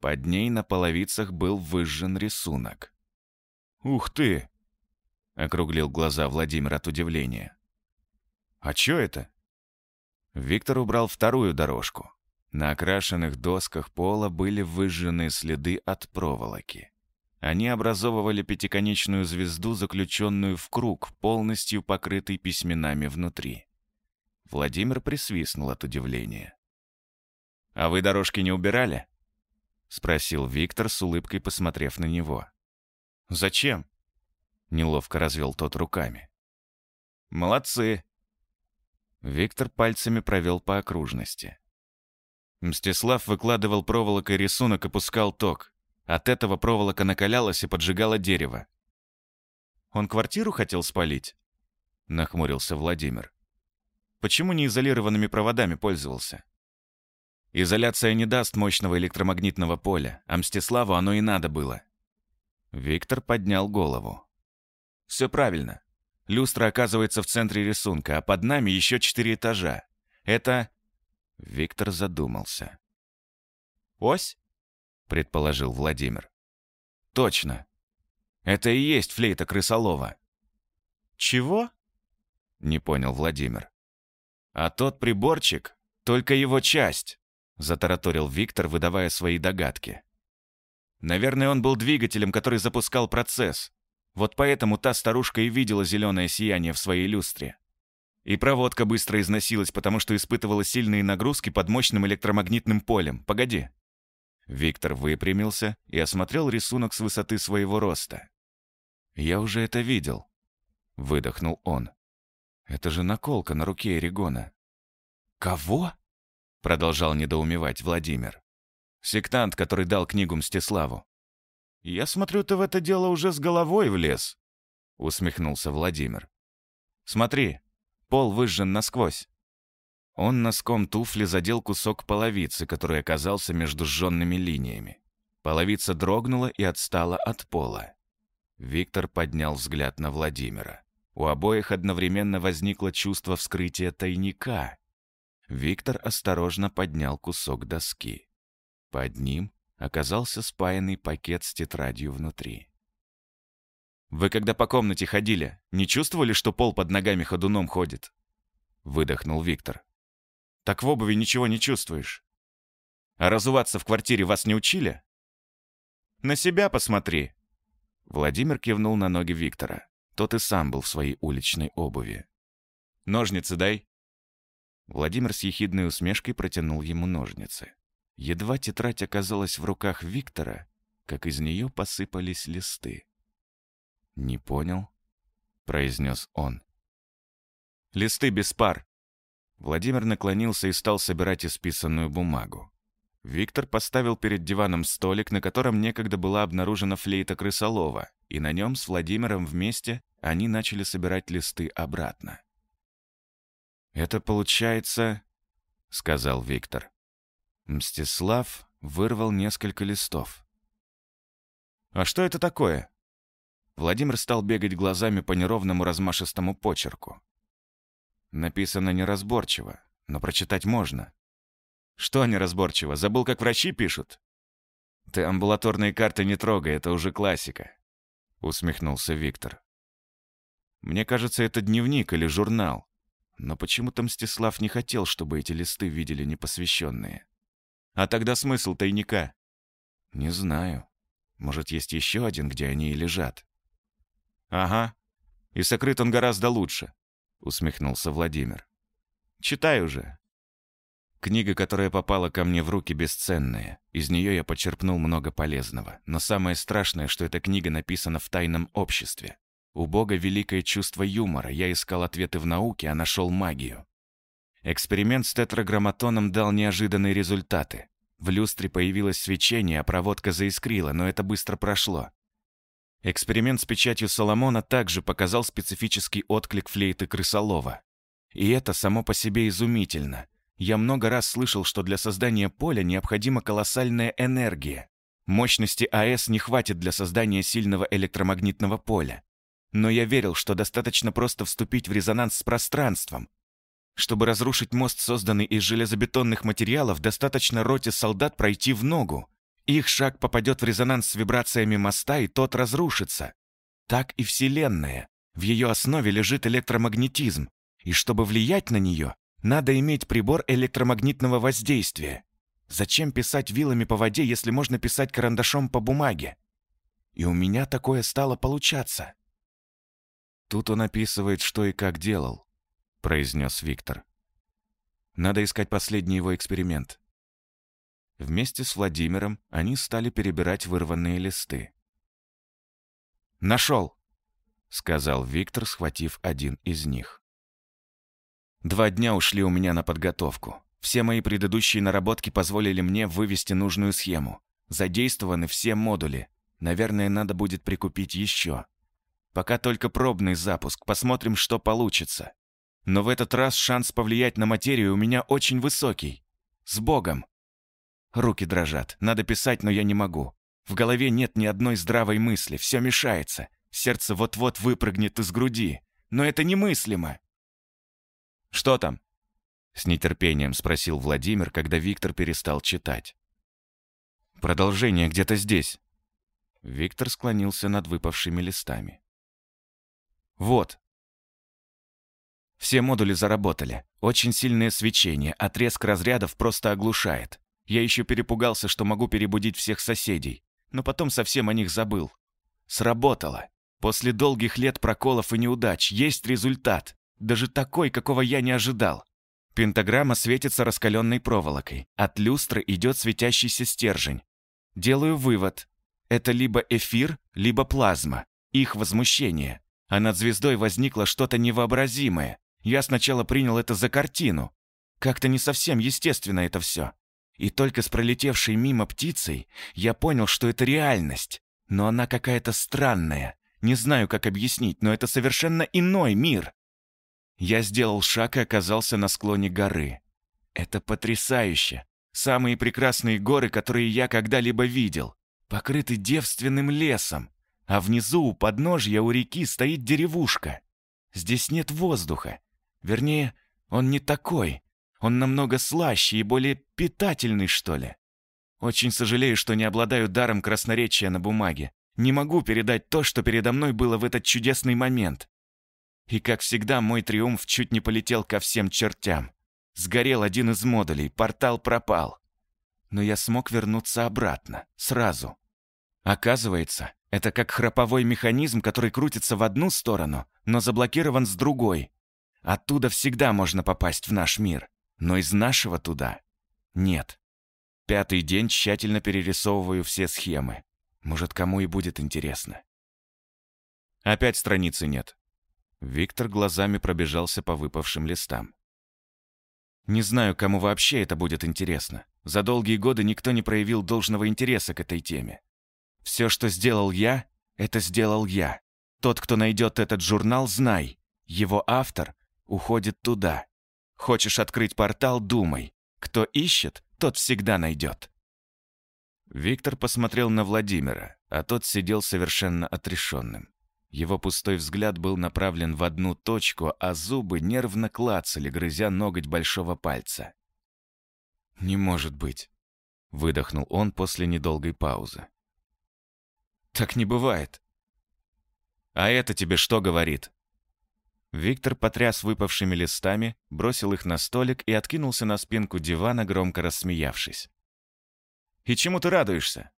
Под ней на половицах был выжжен рисунок. «Ух ты!» — округлил глаза Владимир от удивления. «А чё это?» Виктор убрал вторую дорожку. На окрашенных досках пола были выжженные следы от проволоки. Они образовывали пятиконечную звезду, заключенную в круг, полностью покрытый письменами внутри. Владимир присвистнул от удивления. «А вы дорожки не убирали?» — спросил Виктор с улыбкой, посмотрев на него. «Зачем?» — неловко развел тот руками. «Молодцы!» Виктор пальцами провел по окружности. Мстислав выкладывал проволокой рисунок и пускал ток. От этого проволока накалялась и поджигала дерево. «Он квартиру хотел спалить?» — нахмурился Владимир. «Почему не изолированными проводами пользовался?» «Изоляция не даст мощного электромагнитного поля, а Мстиславу оно и надо было». Виктор поднял голову. «Все правильно. Люстра оказывается в центре рисунка, а под нами еще четыре этажа. Это Виктор задумался. «Ось?» — предположил Владимир. «Точно. Это и есть флейта крысолова». «Чего?» — не понял Владимир. «А тот приборчик — только его часть», — затараторил Виктор, выдавая свои догадки. «Наверное, он был двигателем, который запускал процесс. Вот поэтому та старушка и видела зеленое сияние в своей люстре. И проводка быстро износилась, потому что испытывала сильные нагрузки под мощным электромагнитным полем. Погоди. Виктор выпрямился и осмотрел рисунок с высоты своего роста. «Я уже это видел», — выдохнул он. «Это же наколка на руке Эригона». «Кого?» — продолжал недоумевать Владимир. «Сектант, который дал книгу Мстиславу». «Я смотрю, ты в это дело уже с головой влез», — усмехнулся Владимир. «Смотри, Пол выжжен насквозь. Он носком туфли задел кусок половицы, который оказался между сжёнными линиями. Половица дрогнула и отстала от пола. Виктор поднял взгляд на Владимира. У обоих одновременно возникло чувство вскрытия тайника. Виктор осторожно поднял кусок доски. Под ним оказался спаянный пакет с тетрадью внутри. Вы когда по комнате ходили, не чувствовали, что пол под ногами ходуном ходит?» Выдохнул Виктор. «Так в обуви ничего не чувствуешь. А разуваться в квартире вас не учили?» «На себя посмотри!» Владимир кивнул на ноги Виктора. Тот и сам был в своей уличной обуви. «Ножницы дай!» Владимир с ехидной усмешкой протянул ему ножницы. Едва тетрадь оказалась в руках Виктора, как из нее посыпались листы. «Не понял», — произнес он. «Листы без пар». Владимир наклонился и стал собирать исписанную бумагу. Виктор поставил перед диваном столик, на котором некогда была обнаружена флейта крысолова, и на нем с Владимиром вместе они начали собирать листы обратно. «Это получается...» — сказал Виктор. Мстислав вырвал несколько листов. «А что это такое?» Владимир стал бегать глазами по неровному размашистому почерку. Написано неразборчиво, но прочитать можно. Что неразборчиво? Забыл, как врачи пишут? Ты амбулаторные карты не трогай, это уже классика. Усмехнулся Виктор. Мне кажется, это дневник или журнал. Но почему-то Мстислав не хотел, чтобы эти листы видели непосвященные. А тогда смысл тайника? Не знаю. Может, есть еще один, где они и лежат. «Ага. И сокрыт он гораздо лучше», — усмехнулся Владимир. «Читай уже». Книга, которая попала ко мне в руки, бесценная. Из нее я почерпнул много полезного. Но самое страшное, что эта книга написана в тайном обществе. У Бога великое чувство юмора. Я искал ответы в науке, а нашел магию. Эксперимент с тетраграмматоном дал неожиданные результаты. В люстре появилось свечение, а проводка заискрила, но это быстро прошло. Эксперимент с печатью Соломона также показал специфический отклик флейты крысолова. И это само по себе изумительно. Я много раз слышал, что для создания поля необходима колоссальная энергия. Мощности АЭС не хватит для создания сильного электромагнитного поля. Но я верил, что достаточно просто вступить в резонанс с пространством. Чтобы разрушить мост, созданный из железобетонных материалов, достаточно роте солдат пройти в ногу. Их шаг попадет в резонанс с вибрациями моста, и тот разрушится. Так и Вселенная. В ее основе лежит электромагнетизм, и чтобы влиять на нее, надо иметь прибор электромагнитного воздействия. Зачем писать вилами по воде, если можно писать карандашом по бумаге? И у меня такое стало получаться. Тут он описывает, что и как делал, произнес Виктор. Надо искать последний его эксперимент. Вместе с Владимиром они стали перебирать вырванные листы. «Нашел!» — сказал Виктор, схватив один из них. «Два дня ушли у меня на подготовку. Все мои предыдущие наработки позволили мне вывести нужную схему. Задействованы все модули. Наверное, надо будет прикупить еще. Пока только пробный запуск, посмотрим, что получится. Но в этот раз шанс повлиять на материю у меня очень высокий. С Богом! Руки дрожат, надо писать, но я не могу. В голове нет ни одной здравой мысли, все мешается. Сердце вот-вот выпрыгнет из груди. Но это немыслимо. «Что там?» С нетерпением спросил Владимир, когда Виктор перестал читать. «Продолжение где-то здесь». Виктор склонился над выпавшими листами. «Вот». Все модули заработали. Очень сильное свечение, отрезк разрядов просто оглушает. Я еще перепугался, что могу перебудить всех соседей, но потом совсем о них забыл. Сработало. После долгих лет проколов и неудач есть результат, даже такой, какого я не ожидал. Пентаграмма светится раскаленной проволокой. От люстры идет светящийся стержень. Делаю вывод. Это либо эфир, либо плазма. Их возмущение. А над звездой возникло что-то невообразимое. Я сначала принял это за картину. Как-то не совсем естественно это все. И только с пролетевшей мимо птицей я понял, что это реальность. Но она какая-то странная. Не знаю, как объяснить, но это совершенно иной мир. Я сделал шаг и оказался на склоне горы. Это потрясающе. Самые прекрасные горы, которые я когда-либо видел. Покрыты девственным лесом. А внизу, у подножья у реки, стоит деревушка. Здесь нет воздуха. Вернее, он не такой. Он намного слаще и более питательный, что ли. Очень сожалею, что не обладаю даром красноречия на бумаге. Не могу передать то, что передо мной было в этот чудесный момент. И, как всегда, мой триумф чуть не полетел ко всем чертям. Сгорел один из модулей, портал пропал. Но я смог вернуться обратно, сразу. Оказывается, это как храповой механизм, который крутится в одну сторону, но заблокирован с другой. Оттуда всегда можно попасть в наш мир, но из нашего туда нет. Пятый день тщательно перерисовываю все схемы. Может, кому и будет интересно. Опять страницы нет. Виктор глазами пробежался по выпавшим листам. Не знаю, кому вообще это будет интересно. За долгие годы никто не проявил должного интереса к этой теме. Все, что сделал я, это сделал я. Тот, кто найдет этот журнал, знай. Его автор уходит туда. Хочешь открыть портал – думай. Кто ищет, тот всегда найдет. Виктор посмотрел на Владимира, а тот сидел совершенно отрешенным. Его пустой взгляд был направлен в одну точку, а зубы нервно клацали, грызя ноготь большого пальца. «Не может быть», — выдохнул он после недолгой паузы. «Так не бывает». «А это тебе что говорит?» Виктор потряс выпавшими листами, бросил их на столик и откинулся на спинку дивана, громко рассмеявшись. «И чему ты радуешься?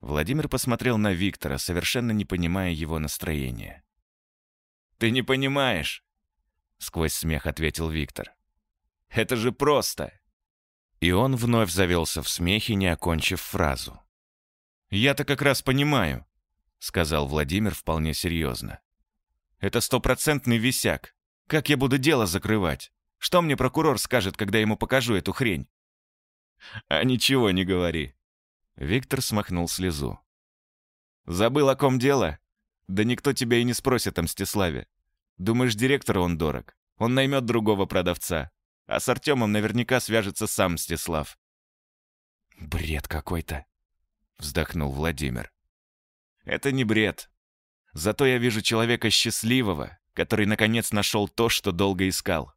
Владимир посмотрел на Виктора, совершенно не понимая его настроения. «Ты не понимаешь!» — сквозь смех ответил Виктор. «Это же просто!» И он вновь завелся в смехе, не окончив фразу. «Я-то как раз понимаю», — сказал Владимир вполне серьезно. «Это стопроцентный висяк. Как я буду дело закрывать? Что мне прокурор скажет, когда ему покажу эту хрень?» «А ничего не говори», Виктор смахнул слезу. «Забыл, о ком дело? Да никто тебя и не спросит о Мстиславе. Думаешь, директору он дорог? Он наймет другого продавца. А с Артемом наверняка свяжется сам Мстислав». «Бред какой-то», — вздохнул Владимир. «Это не бред. Зато я вижу человека счастливого, который наконец нашел то, что долго искал».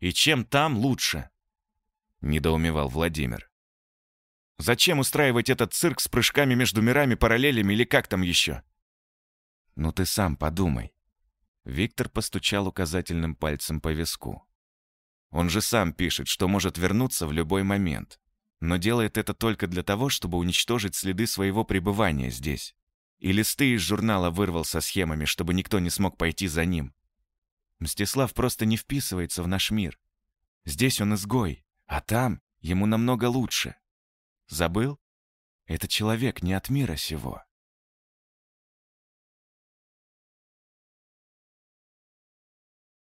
«И чем там лучше?» — недоумевал Владимир. Зачем устраивать этот цирк с прыжками между мирами, параллелями или как там еще? Ну ты сам подумай. Виктор постучал указательным пальцем по виску. Он же сам пишет, что может вернуться в любой момент. но делает это только для того, чтобы уничтожить следы своего пребывания здесь. И листы из журнала вырвал со схемами, чтобы никто не смог пойти за ним. Мстислав просто не вписывается в наш мир. Здесь он изгой, а там ему намного лучше. Забыл? Это человек не от мира сего.